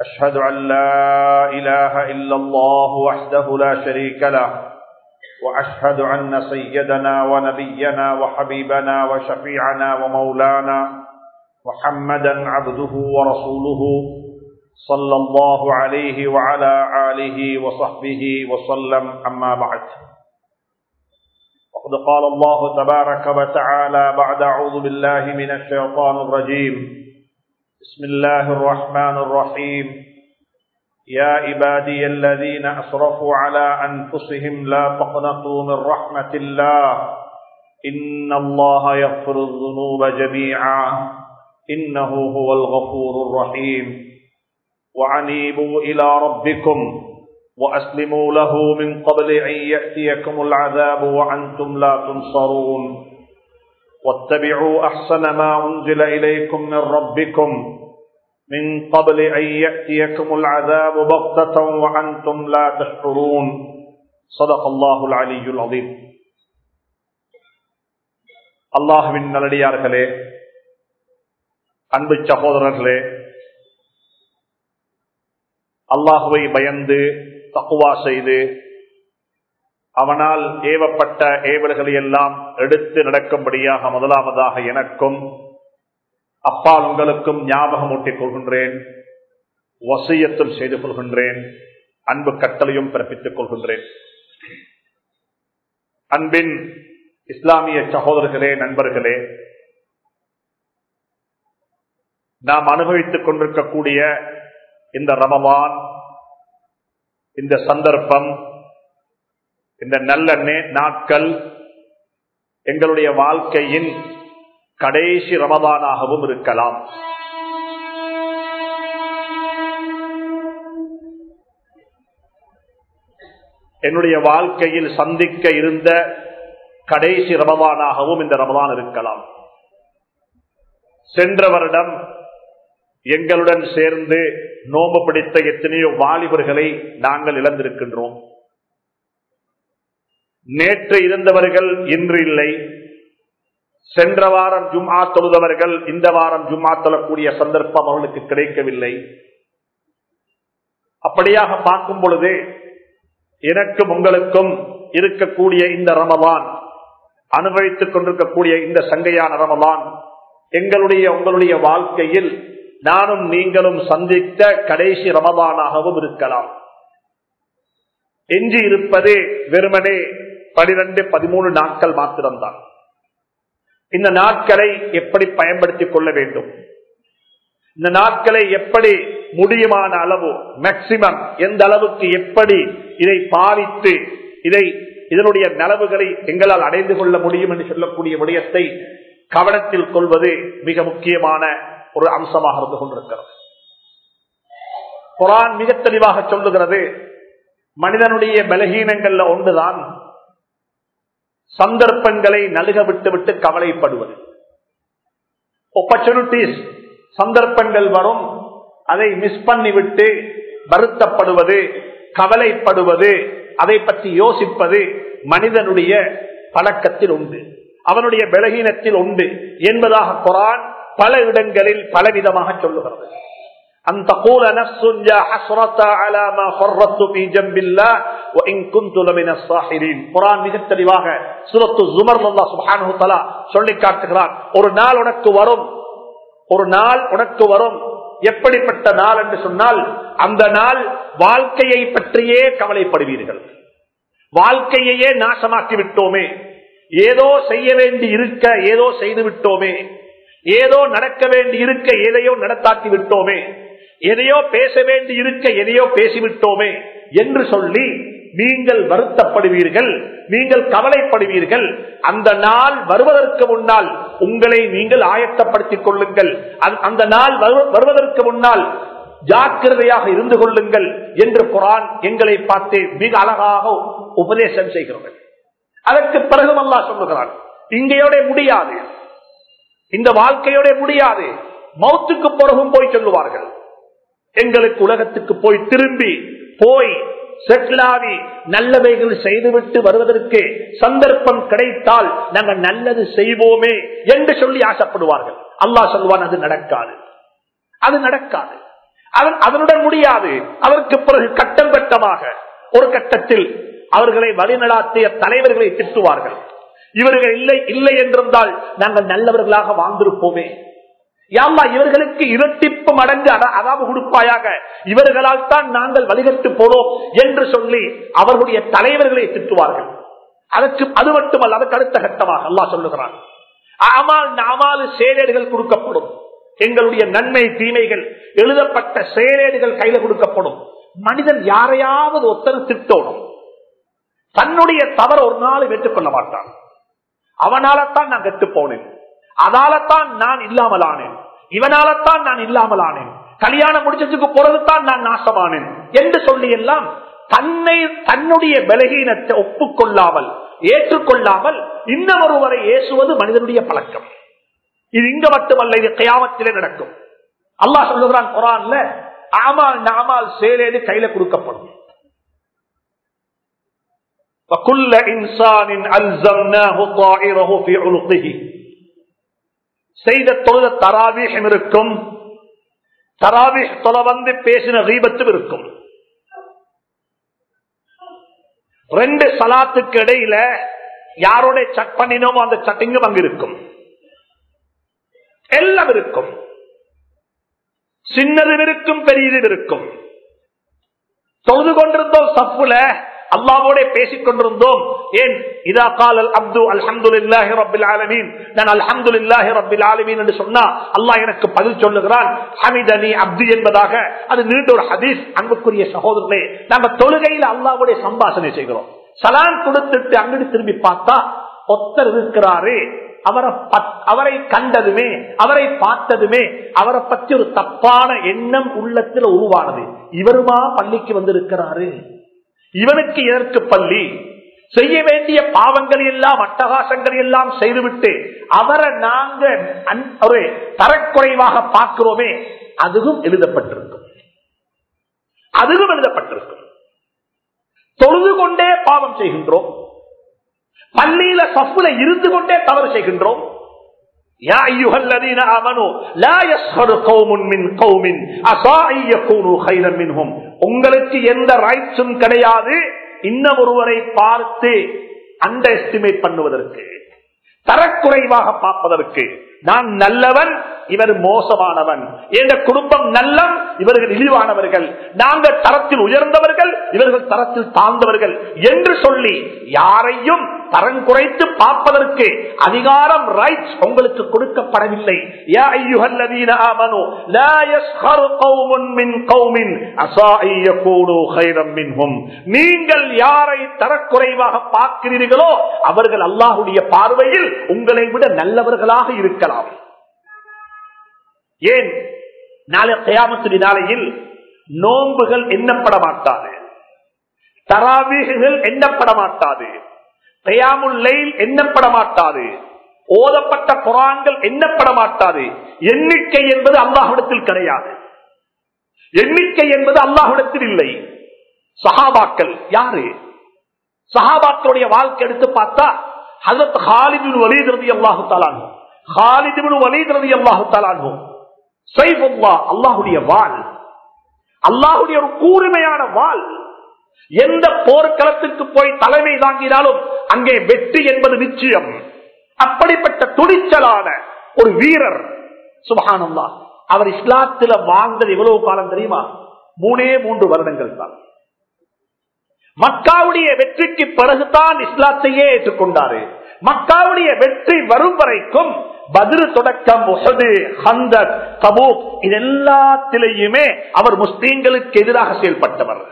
أشهد أن لا إله إلا الله وحده لا شريك له وأشهد أن سيدنا ونبينا وحبيبنا وشفيعنا ومولانا محمدا عبده ورسوله صلى الله عليه وعلى آله وصحبه وسلم. أما بعد وقد قال الله تبارك وتعالى بعد أعوذ بالله من الشيطان الرجيم بسم الله الرحمن الرحيم. يا عبادي الذين أسرفوا على أنفسهم لا تقنطوا من رحمة الله. إن الله يغفر الذنوب جميعا. إنه هو الغفور الرحيم. وعنيبوا إلى ربكم وأسلموا له من قبل أن يأتيكم العذاب وأنتم لا تنصرون. واتبعوا أحسن ما أنزل إليكم من ربكم من قبل أن يأتيكم العذاب بغتة وأنتم لا تشعرون صدق الله العلي العظيم அல்லாஹுவின் நல்லடியார்களே அன்பு சகோதரர்களே அல்லாஹுவை பயந்து தக்குவா செய்து அவனால் ஏவப்பட்ட ஏவல்களை எல்லாம் எடுத்து நடக்கும்படியாக முதலாவதாக எனக்கும் அப்பால் உங்களுக்கும் ஞாபகம் ஊட்டிக் கொள்கின்றேன் வசியத்தும் செய்து கொள்கின்றேன் அன்பு கட்டளையும் பிறப்பித்துக் கொள்கின்றேன். அன்பின் இஸ்லாமிய சகோதரர்களே நண்பர்களே நாம் அனுபவித்துக் கொண்டிருக்கக்கூடிய இந்த ரமவான் இந்த சந்தர்ப்பம் இந்த நல்ல நாட்கள் எங்களுடைய வாழ்க்கையின் கடைசி ரமதானாகவும் இருக்கலாம். என்னுடைய வாழ்க்கையில் சந்திக்க இருந்த கடைசி ரமதானாகவும் இந்த ரமதான் இருக்கலாம். சென்ற வருடம் எங்களுடன் சேர்ந்து நோம்பு பிடித்த எத்தனையோ வாலிபர்களை நாங்கள் இழந்திருக்கின்றோம். நேற்று இருந்தவர்கள் இன்று இல்லை. சென்ற வாரம் ஜும்ஆ தொழுதவர்கள் இந்த வாரம் ஜும்ஆ தொழக்கூடிய சந்தர்ப்பம் அவர்களுக்கு கிடைக்கவில்லை. அப்படியாக பார்க்கும் பொழுது எனக்கும் உங்களுக்கும் இருக்கக்கூடிய இந்த ரமதான் அனுபவித்துக் கொண்டிருக்கக்கூடிய இந்த சங்கையான ரமதான் எங்களுடைய உங்களுடைய வாழ்க்கையில் நானும் நீங்களும் சந்தித்த கடைசி ரமதானாகவும் இருக்கலாம். எஞ்சி இருப்பது வெறுமனே பனிரெண்டு பதிமூணு நாட்கள் மாத்திரம்தான். இந்த நாட்களை எப்படி பயன்படுத்திக் கொள்ள வேண்டும்? இந்த நாட்களை எப்படி முடியுமான அளவு மேக்சிமம் எந்த அளவுக்கு எப்படி இதை பாவித்து இதை இதனுடைய நலவுகளை எங்களால் அடைந்து கொள்ள முடியும் என்று சொல்லக்கூடிய விடயத்தை கவனத்தில் கொள்வது மிக முக்கியமான ஒரு அம்சமாக இருந்து கொண்டிருக்கிறது. குரான் மிக தெளிவாக சொல்லுகிறது மனிதனுடைய பலகீனங்கள்ல ஒன்றுதான் சந்தர்ப்பங்களை நலுக விட்டு விட்டு கவலைப்படுவது. ஆப்பர்ச்சுனிட்டிஸ் சந்தர்ப்பங்கள் வரும் அதை மிஸ் பண்ணிவிட்டு வருத்தப்படுவது கவலைப்படுவது அதை பற்றி யோசிப்பது மனிதனுடைய பழக்கத்தில் உண்டு. அவனுடைய பலகீனத்தில் உண்டு என்பதாக குரான் பல இடங்களில் பலவிதமாக சொல்லுகிறது. أن تقول نفس يا حسرة على ما فرطت في جنب الله وإن كنت لمن الصاحرين குர்ஆன் மிக தெளிவாக சூரத்து ஜுமர் அல்லாஹ் சுப்ஹானஹு தஆலா சொல்லி காட்டுகிறார் ஒரு நாள் உனக்கு வரும் ஒரு நாள் உனக்கு வரும் எப்படிப்பட்ட நாள் என்று சொன்னால் அந்த நாள் வாழ்க்கையை பற்றியே கவலைப்படுவீர்கள் வாழ்க்கையையே நாசமாக்கி விட்டோமே ஏதோ செய்ய வேண்டி இருக்க ஏதோ செய்து விட்டோமே ஏதோ நடக்க வேண்டி இருக்க எதையோ நடத்தாக்கி விட்டோமே எதையோ பேச வேண்டி இருக்க எதையோ பேசிவிட்டோமே என்று சொல்லி நீங்கள் வருத்தப்படுவீர்கள் நீங்கள் கவலைப்படுவீர்கள். அந்த நாள் வருவதற்கு முன்னால் உங்களை நீங்கள் ஆயத்தப்படுத்திக் கொள்ளுங்கள். அந்த- அந்த நாள் வரு- வருவதற்கு முன்னால் ஜாக்கிரதையாக இருந்து கொள்ளுங்கள் என்று குரான் எங்களை பார்த்து மிக அழகாக உபதேசம் செய்கிறது. அதற்கு பிறகு அல்லா சொல்லுகிறான் இங்கேயோட முடியாது. இந்த வாழ்க்கையோட முடியாது. மௌத்துக்கு பிறகும் போய் சொல்லுவார்கள். எங்களுக்கு உலகத்துக்கு போய் திரும்பி போய் செட்டிலாவி நல்லவைகள் செய்துவிட்டு வருவதற்கு சந்தர்ப்பம் கிடைத்தால் நாங்கள் நல்லது செய்வோமே என்று சொல்லி ஆசைப்படுவார்கள். அல்லாஹ் சொல்வான் அது நடக்காது. அது நடக்காது. அதனுடன் முடியாது. அதற்கு பிறகு கட்டம் கட்டமாக ஒரு கட்டத்தில் அவர்களை வழிநடாத்திய தலைவர்களை திட்டுவார்கள். இவர்கள் இல்லை இல்லை என்றிருந்தால் நாங்கள் நல்லவர்களாக வாழ்ந்திருப்போமே. யாமா இவர்களுக்கு இரட்டிப்பு மடங்கு அதாவது கொடுப்பாயாக. இவர்களால் தான் நாங்கள் வழிகட்டு போனோம் என்று சொல்லி அவர்களுடைய தலைவர்களை திட்டுவார்கள். அதற்கு அது மட்டுமல்ல அதற்கு அடுத்த கட்டமாக அல்லா சொல்லுகிறான். அமால் நாமாலு செயலேடுகள் கொடுக்கப்படும். எங்களுடைய நன்மை தீமைகள் எழுதப்பட்ட செயலேடுகள் கையில கொடுக்கப்படும். மனிதன் யாரையாவது ஒத்தனை திட்டோடும் தன்னுடைய தவறு ஒரு நாள் ஏற்றுக்கொள்ள மாட்டான். அவனால தான் நான் கெட்டு போனேன். அதாலத்தான் நான் இல்லாமலானேன் இவனாலத்தான் நான் இல்லாமலானேன் கல்யாணம் முடிச்சதுக்கு பிறகுதான் நான் நாசமானேன் என்று சொல்லி எல்லாம் தன்னை தன்னுடைய பலகீனத்தை ஒப்புக்கொள்ளாமல் ஏற்றுக்கொள்ளாமல் இன்னொருவரை ஏசுவது மனிதனுடைய பழக்கம் இது இங்க மட்டுமல்ல இது கயாமத்திலே நடக்கும் அல்லாஹ் சொல்லுகிறான் குரான்ல ஆமால் நாமால் சேலேடு கையில கொடுக்கப்படும் وكل إنسان ألزمناه طائره في عنقه செய்த தொழுத தராவீகம் இருக்கும். தராவி தொலை வந்து பேசின ரீபத்தும் இருக்கும். ரெண்டு சலாத்துக்கு இடையில யாரோட சட் பண்ணினோமோ அந்த சட்டிங்கும் அங்கு இருக்கும். எல்லாம் இருக்கும். சின்னதும் இருக்கும் பெரியதும் இருக்கும். தொழுது கொண்டிருந்தோம் சப்புல அல்லாவோட பேசிக் கொண்டிருந்தோம். ஏன்? இதா காலல் அப்து அல்ஹம்து இல்லாஹி ரபில் ஆலமீன். நான் அல்ஹம்து இல்லாஹி ரபில் ஆலமீன் என்று சொன்னா அல்லாஹ் எனக்கு பதில் சொல்லுகிறான். ஹமிதனி அப்து என்பதாக. அது நீண்ட ஒரு ஹதீஸ். அன்புக்குரிய சகோதரர்களே நாங்க தொழுகையில் அல்லாவுடைய சம்பாஷணை செய்கிறோம். சலான் கொடுத்துட்டு அங்கிட்டு திரும்பி பார்த்தா ஒத்தர் இருக்கிறாரு. அவரை அவரை கண்டதுமே அவரை பார்த்ததுமே அவரை பற்றி ஒரு தப்பான எண்ணம் உள்ளத்தில் உருவானது. இவருமா பள்ளிக்கு வந்திருக்கிறாரு? இவனுக்கு எதற்கு பள்ளி? செய்ய வேண்டிய பாவங்கள் எல்லாம் அட்டகாசங்கள் எல்லாம் செய்துவிட்டு அவரை நாங்க ஒரு தரக்குறைவாக பார்க்கிறோமே அதுவும் எழுதப்பட்டிருக்கும். அதுவும் எழுதப்பட்டிருக்கும். தொழுது கொண்டே பாவம் செய்கின்றோம். பள்ளியில சப்புல இருந்து கொண்டே தவறு செய்கின்றோம். يا أيها الذين آمنوا لا يسخر قوم من قوم عسى أن يكونوا خيرا منهم உங்களுக்கு எந்த ரைட்ஸும் கிடையாது இன்னும் ஒருவரை பார்த்து அண்டர் எஸ்டிமேட் பண்ணுவதற்கு தரக்குறைவாக பார்ப்பதற்கு நான் நல்லவன் இவர் மோசமானவன் என்ற குடும்பம் நல்லம் இவர்கள் இழிவானவர்கள் நாங்கள் தரத்தில் உயர்ந்தவர்கள் இவர்கள் தரத்தில் தாழ்ந்தவர்கள் என்று சொல்லி யாரையும் தரம் குறைத்து பார்ப்பதற்கு அதிகாரம் ரைட்ஸ் உங்களுக்கு கொடுக்கப்படவில்லை. கௌமுன் மின் கௌமின் நீங்கள் யாரை தரக்குறைவாக பார்க்கிறீர்களோ அவர்கள் அல்லாஹுடைய பார்வையில் உங்களை விட நல்லவர்களாக இருக்கலாம். ஏன்? நாளை கயாமத்து நாளையில் நோன்புகள் எண்ணப்பட மாட்டாது. தராவீகுகள் எண்ணப்பட மாட்டாது. கயாமுல்லைல் எண்ணப்பட மாட்டாது ஓதப்பட்ட குரான்கள் எண்ணப்பட மாட்டாது எண்ணிக்கை என்பது அல்லாஹிடத்தில் கிடையாது எண்ணிக்கை என்பது அல்லாஹிடத்தில் இல்லை சஹாபாக்கள் யாரு சஹாபாக்களுடைய வாழ்க்கை எடுத்து பார்த்தா ஹசத் ஹாலிதின் வலிதிரதி அல்லாஹு தாலான் ஹாலிதின் வலிதிரதி அல்லாஹு தாலான் சைஃபுல்லா அல்லாஹுடைய வாழ் அல்லாஹுடைய ஒரு கூர்மையான வாழ் எந்த போர்க்களத்துக்கு போய் தலைமை தாங்கினாலும் அங்கே வெற்றி என்பது நிச்சயம். அப்படிப்பட்ட துணிச்சலான ஒரு வீரர் சுபகானந்தா அவர் இஸ்லாத்தில வாழ்ந்தது எவ்வளவு காலம் தெரியுமா? மூணே மூன்று வருடங்கள் தான். மக்காவுடைய வெற்றிக்கு பிறகுதான் இஸ்லாத்தையே ஏற்றுக்கொண்டாரு. மக்காவுடைய வெற்றி வரும் வரைக்கும் பதிரு தொடக்கம் முசது ஹந்தக் இது இதெல்லாத்திலேயுமே அவர் முஸ்லீம்களுக்கு எதிராக செயல்பட்டவர்.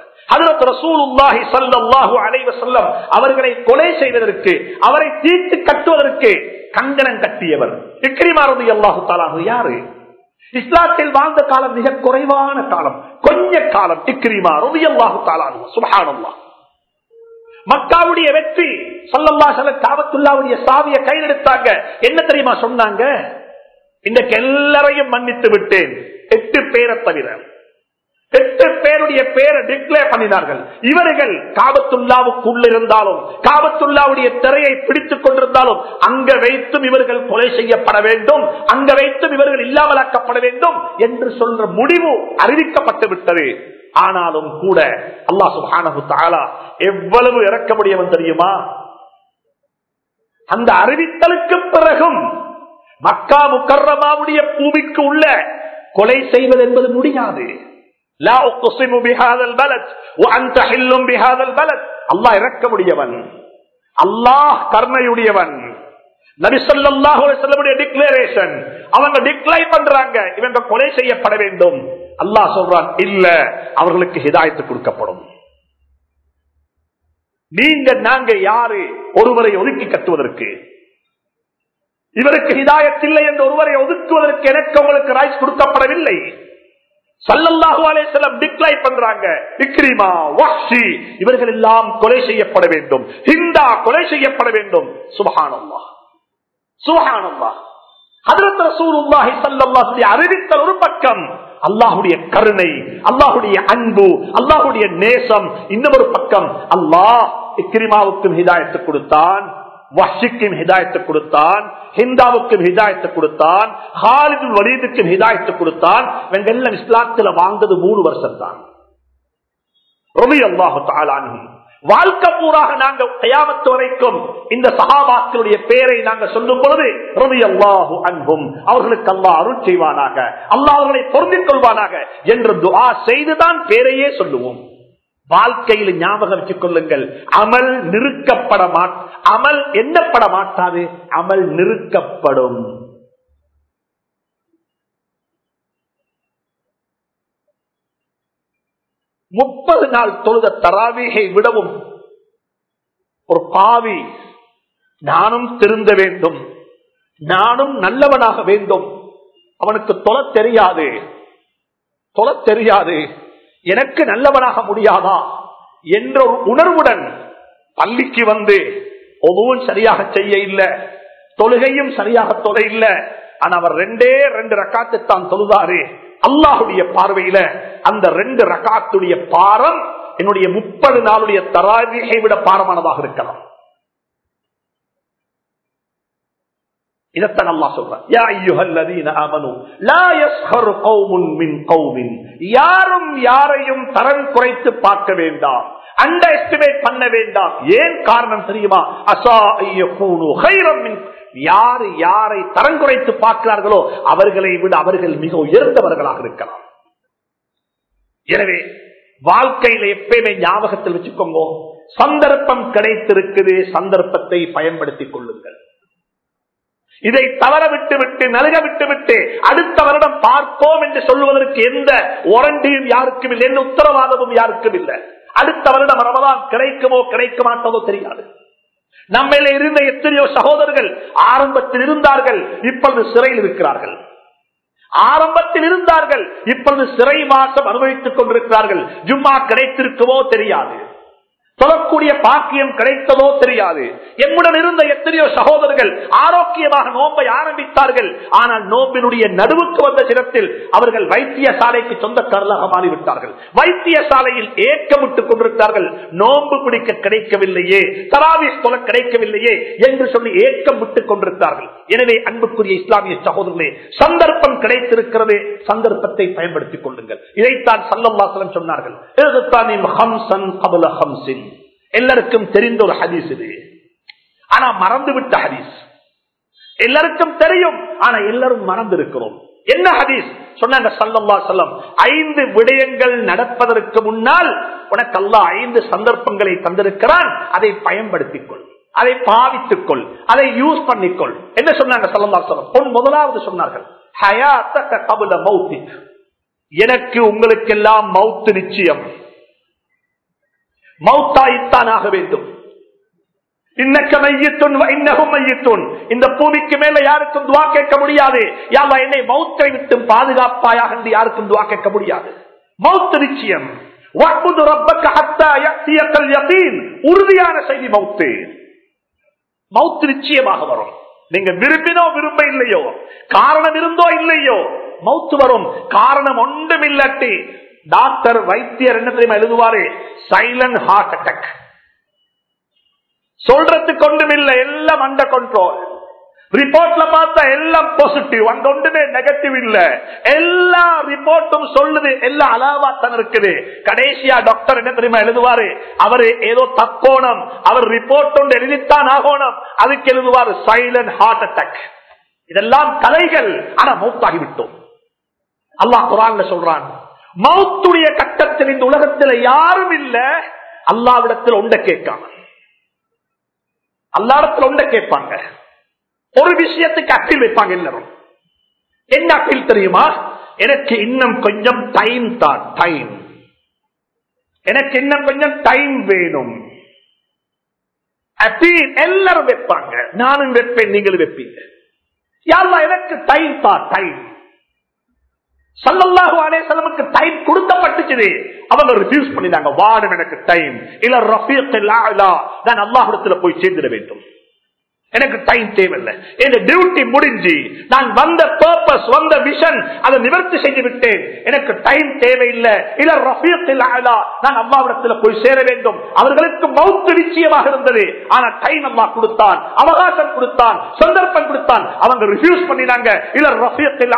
அவர்களை கொலை செய்வதற்கு அவரை தீர்த்து கட்டுவதற்கு கங்கணம் கட்டியவர். இக்கிரிமாரதி அல்லாஹு தாலாஹு யாரு? இஸ்லாத்தில் வாழ்ந்த காலம் மிக குறைவான காலம் கொஞ்ச காலம். இக்ரிமா ரபியல்லாஹு தாலானு சுபஹானல்லா மக்காவுடைய வெற்றி சல்லல்லா சல காவத்துல்லாவுடைய சாவியை கையில் எடுத்தாங்க. என்ன தெரியுமா சொன்னாங்க? இன்றைக்கு எல்லாரையும் மன்னித்து விட்டேன். எட்டு பேரை தவிர எட்டு பேருடைய பேரை டிக்ளேர் பண்ணினார்கள். இவர்கள் காபத்துல்லாவுக்குள்ள இருந்தாலும் காபத்துல்லாவுடைய திரையை பிடித்துக் கொண்டிருந்தாலும் அங்க வைத்தும் இவர்கள் கொலை செய்யப்பட வேண்டும் அங்க வைத்தும் இவர்கள் இல்லாமலாக்கப்பட வேண்டும் என்று சொல்ற முடிவு அறிவிக்கப்பட்டு விட்டது. ஆனாலும் கூட அல்லாஹ் சுபானு தாலா எவ்வளவு இறக்க முடியவன் தெரியுமா? அந்த அறிவித்தலுக்கு பிறகும் மக்கா முக்கர்ரமாவுடைய பூமிக்கு உள்ள கொலை செய்வது என்பது முடியாது. லா உக்ஸிமு பிஹாதல் பலத் வஅன்த ஹில்லும் பிஹாதல் பலத் அல்லாஹ் இரக்கமுடையவன் அல்லாஹ் கருணையுடையவன். நபி ஸல்லல்லாஹு அலைஹி வஸல்லமுடைய டிக்ளரேஷன் அவங்க டிக்ளை பண்றாங்க. இவங்க கொலை செய்யப்பட வேண்டும். அல்லாஹ் சொல்றான் இல்ல அவர்களுக்கு ஹிதாயத்து கொடுக்கப்படும். நீங்க நாங்க யாரு? ஒருவரை ஒதுக்கி கட்டுவதற்கு. இவருக்கு ஹிதாயத்தில்லை என்று ஒருவரை ஒதுக்குவதற்கு எனக்கு உங்களுக்கு ராய்ஸ் கொடுக்கப்படவில்லை. இவர்கள் எல்லாம் கொலை செய்யப்பட வேண்டும். ஹிந்தா கொலை செய்யப்பட வேண்டும். அறிவித்தல் ஒரு பக்கம். அல்லாஹுடைய கருணை அல்லாஹுடைய அன்பு அல்லாஹுடைய நேசம் இன்னொரு பக்கம். அல்லாஹ் இக்ரிமாவுக்கும் ஹிதாயத்து கொடுத்தான். வஷிக்கும் ஹிதாயத்தை கொடுத்தான் ஹிந்தாவுக்கும் ஹிதாயத்தை கொடுத்தான் ஹாலிது வலீதுக்கும் ஹிதாயத்தை கொடுத்தான். இவங்க எல்லாம் இஸ்லாத்துல வாழ்ந்தது மூணு வருஷம் தான் அல்லாஹு வாழ்க்கை பூராக நாங்க கயாமத்து வரைக்கும் இந்த சகாபாக்களுடைய பெயரை நாங்க சொல்லும் பொழுது ரவி அல்லாஹு அன்பும் அவர்களுக்கு அல்லா அருள் செய்வானாக அல்லாஹ் அவர்களை பொருந்திக் கொள்வானாக என்று துஆ செய்துதான் பேரையே சொல்லுவோம். வாழ்க்கையில் ஞாபகம் வச்சுக் கொள்ளுங்கள். அமல் நிறுக்கப்பட மாட் அமல் என்னப்பட மாட்டாது. அமல் நிறுக்கப்படும். முப்பது நாள் தொழுத தராவிகை விடவும் ஒரு பாவி நானும் திருந்த வேண்டும். நானும் நல்லவனாக வேண்டும். அவனுக்கு தொலை தெரியாது. தொலை தெரியாது. எனக்கு நல்லவனாக முடியாதா என்ற ஒரு உணர்வுடன் பள்ளிக்கு வந்து ஒவ்வொரு சரியாக செய்ய இல்லை தொழுகையும் சரியாக தொலை இல்லை ஆனா அவர் ரெண்டே ரெண்டு ரக்காத்து தான் தொழுதாரு. அல்லாஹுடைய பார்வையில அந்த ரெண்டு ரக்காத்துடைய பாரம் என்னுடைய முப்பது நாளுடைய தராவிகை விட பாரமானதாக இருக்கலாம். இதத்தான் அல்லா சொல்றான். யாரும் யாரையும் தரம் குறைத்து பார்க்க வேண்டாம். அண்டர் எஸ்டிமேட் பண்ண வேண்டாம். ஏன் காரணம் தெரியுமா? அசா யாரு யாரை தரம் குறைத்து பார்க்கிறார்களோ அவர்களை விட அவர்கள் மிக உயர்ந்தவர்களாக இருக்கலாம். எனவே வாழ்க்கையில எப்பயுமே ஞாபகத்தில் வச்சுக்கோங்க. சந்தர்ப்பம் கிடைத்திருக்குது சந்தர்ப்பத்தை பயன்படுத்திக் கொள்ளுங்கள். இதை தவற விட்டு விட்டு நலுக விட்டு விட்டு அடுத்த வருடம் பார்ப்போம் என்று சொல்லுவதற்கு எந்த ஒரண்டியும் யாருக்கும் இல்லை எந்த உத்தரவாதமும் யாருக்கும் இல்லை. அடுத்த வருடம் ரமதான் கிடைக்குமோ கிடைக்க மாட்டதோ தெரியாது. நம்மள இருந்த எத்தனையோ சகோதரர்கள் ஆரம்பத்தில் இருந்தார்கள் இப்பொழுது சிறையில் இருக்கிறார்கள். ஆரம்பத்தில் இருந்தார்கள் இப்பொழுது சிறை மாசம் அனுபவித்துக் கொண்டிருக்கிறார்கள். ஜும்மா கிடைத்திருக்குமோ தெரியாது. சொல்லக்கூடிய பாக்கியம் கிடைத்ததோ தெரியாது. எம்முடன் இருந்த எத்தனையோ சகோதரர்கள் ஆரோக்கியமாக நோம்பை ஆரம்பித்தார்கள். ஆனால் நோம்பினுடைய நடுவுக்கு வந்த சிரத்தில் அவர்கள் வைத்திய சாலைக்கு சொந்தக்காரர்களாக மாறிவிட்டார்கள். வைத்திய சாலையில் ஏக்கமிட்டுக் கொண்டிருக்கிறார்கள். நோன்பு பிடிக்க கிடைக்கவில்லையே தராவிஸ் தொலை கிடைக்கவில்லையே என்று சொல்லி ஏக்கம் விட்டுக் கொண்டிருக்கிறார்கள். எனவே அன்புக்குரிய இஸ்லாமிய சகோதரர்களே சந்தர்ப்பம் கிடைத்திருக்கிறது சந்தர்ப்பத்தை பயன்படுத்திக் கொள்ளுங்கள். இதைத்தான் சல்லல்லாசலம் சொன்னார்கள். எல்லாருக்கும் தெரிந்த ஒரு ஹதீஸ் இது. ஆனா மறந்துவிட்ட ஹதீஸ். எல்லாருக்கும் தெரியும். ஆனா எல்லாரும் மறந்து இருக்கிறோம் என்ன ஹதீஸ்? சொன்னாங்க சல்லல்லா சொல்லம் ஐந்து விடயங்கள் நடப்பதற்கு முன்னால் உனக்கு அல்லா ஐந்து சந்தர்ப்பங்களை தந்திருக்கிறான். அதை பயன்படுத்திக் கொள் அதை பாவித்துக் கொள் அதை யூஸ் பண்ணிக்கொள். என்ன சொன்னாங்க சல்லல்லா சொல்லம் பொன் முதலாவது சொன்னார்கள் எனக்கு உங்களுக்கெல்லாம் மவுத்து நிச்சயம். மௌத்தாயித்தான் ஆக வேண்டும். இன்னக்கு மையத்துன் இன்னகும் மையத்துன். இந்த பூமிக்கு மேல யாருக்கும் துவா கேட்க முடியாது. யாவா என்னை மௌத்தை விட்டு பாதுகாப்பாயாக என்று யாருக்கும் துவா கேட்க முடியாது. மௌத்து நிச்சயம். உறுதியான செய்தி மௌத்து. மௌத்து நிச்சயமாக வரும். நீங்க விரும்பினோ விரும்ப இல்லையோ காரணம் இருந்தோ இல்லையோ மௌத்து வரும். காரணம் ஒன்றும் இல்லாட்டி டாக்டர் வைத்தியர் என்ன தெரியுமா எழுதுவாரு? சைலண்ட் ஹார்ட் அட்டாக் சொல்றதுக்கு ஒன்றும் இல்லை எல்லாம் அண்டர் கண்ட்ரோல் ரிப்போர்ட்ல பார்த்தா எல்லாம் பாசிட்டிவ் அங்க ஒன்றுமே நெகட்டிவ் இல்ல. எல்லா ரிப்போர்ட்டும் சொல்லுது எல்லாம் அலாவாத்தான் இருக்குது. கடைசியா டாக்டர் என்ன தெரியுமா எழுதுவாரு? அவரு ஏதோ தக்கோணம் அவர் ரிப்போர்ட் ஒன்று எழுதித்தான் ஆகோணம். அதுக்கு எழுதுவாரு சைலண்ட் ஹார்ட் அட்டாக் இதெல்லாம் கலைகள் ஆனா மௌத்தாகி விட்டோம். அல்லாஹ் குரான்ல சொல்றான் மௌத்துடைய கட்டத்தில் இந்த உலகத்தில் யாரும் இல்ல. அல்லாவிடத்தில் ஒண்ட கேட்காம. அல்லாடத்தில் ஒண்ட கேட்பாங்க. ஒரு விஷயத்துக்கு அப்பீல் வைப்பாங்க எல்லாரும். என்ன அப்பீல் தெரியுமா? எனக்கு இன்னும் கொஞ்சம் டைம் தான் டைம் எனக்கு இன்னும் கொஞ்சம் டைம் வேணும். அப்பீல் எல்லாரும் வைப்பாங்க. நானும் வைப்பேன் நீங்களும் வைப்பீங்க. யாரா எனக்கு டைம் தான் டைம் சல்லல்லாஹு அலேசலமுக்கு டைம் கொடுக்கப்பட்டுச்சு அவங்க ரிஃப்யூஸ் பண்ணினாங்க. வாடும் எனக்கு டைம் இல்ல ரஃபீக் நான் அல்லாஹிடத்துல போய் சேர்ந்துட வேண்டும். எனக்கு டைம் தேவையில்லை. என் டியூட்டி முடிஞ்சு நான் வந்த பர்பஸ் வந்த விஷன் அதை நிவர்த்தி செய்து விட்டேன். எனக்கு டைம் தேவையில்லை. இல்ல ரஃபியத்தில் நான் அம்மாவிடத்தில் போய் சேர வேண்டும். அவர்களுக்கு மௌத்து நிச்சயமாக இருந்தது. ஆனா டைம் அம்மா கொடுத்தான் அவகாசம் கொடுத்தான் சந்தர்ப்பம் கொடுத்தான். அவங்க ரிஃப்யூஸ் பண்ணினாங்க. இல்ல ரஃபியத்தில்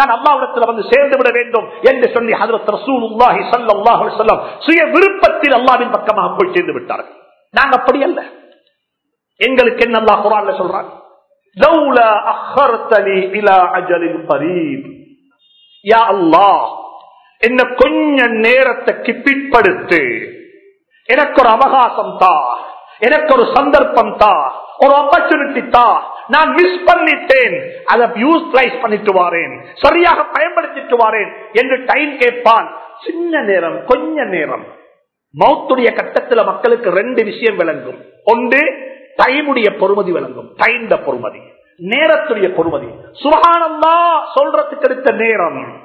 நான் அம்மாவிடத்தில் வந்து சேர்ந்து விட வேண்டும் என்று சொல்லி ஹதரத் ரசூலுல்லாஹி ஸல்லல்லாஹு அலைஹி சுய விருப்பத்தில் அல்லாவின் பக்கமாக போய் சேர்ந்து விட்டார்கள். நாங்க அப்படி அல்ல. எங்களுக்கு என்ன அல்லா குரான்ல சொல்றாங்க யா அல்லாஹ் என்ன கொஞ்ச நேரத்துக்கு பிற்படுத்து எனக்கு ஒரு அவகாசம் தா எனக்கு ஒரு சந்தர்ப்பம் தா ஒரு ஆப்பர்ச்சுனிட்டி தா நான் மிஸ் பண்ணிட்டேன் அதை யூஸ்லைஸ் பண்ணிட்டு வாரேன் சரியாக பயன்படுத்திட்டு வாரேன் என்று டைம் கேட்பான். சின்ன நேரம் கொஞ்ச நேரம். மௌத்துடைய கட்டத்தில் மக்களுக்கு ரெண்டு விஷயம் விளங்கும். ஒன்று டைமுடைய பொறுமதி விளங்கும் டைம் பொறுமதி. நேரத்துடைய பொறுமதி. சுபஹானல்லா சொல்றதுக்கு எடுத்த நேரம்.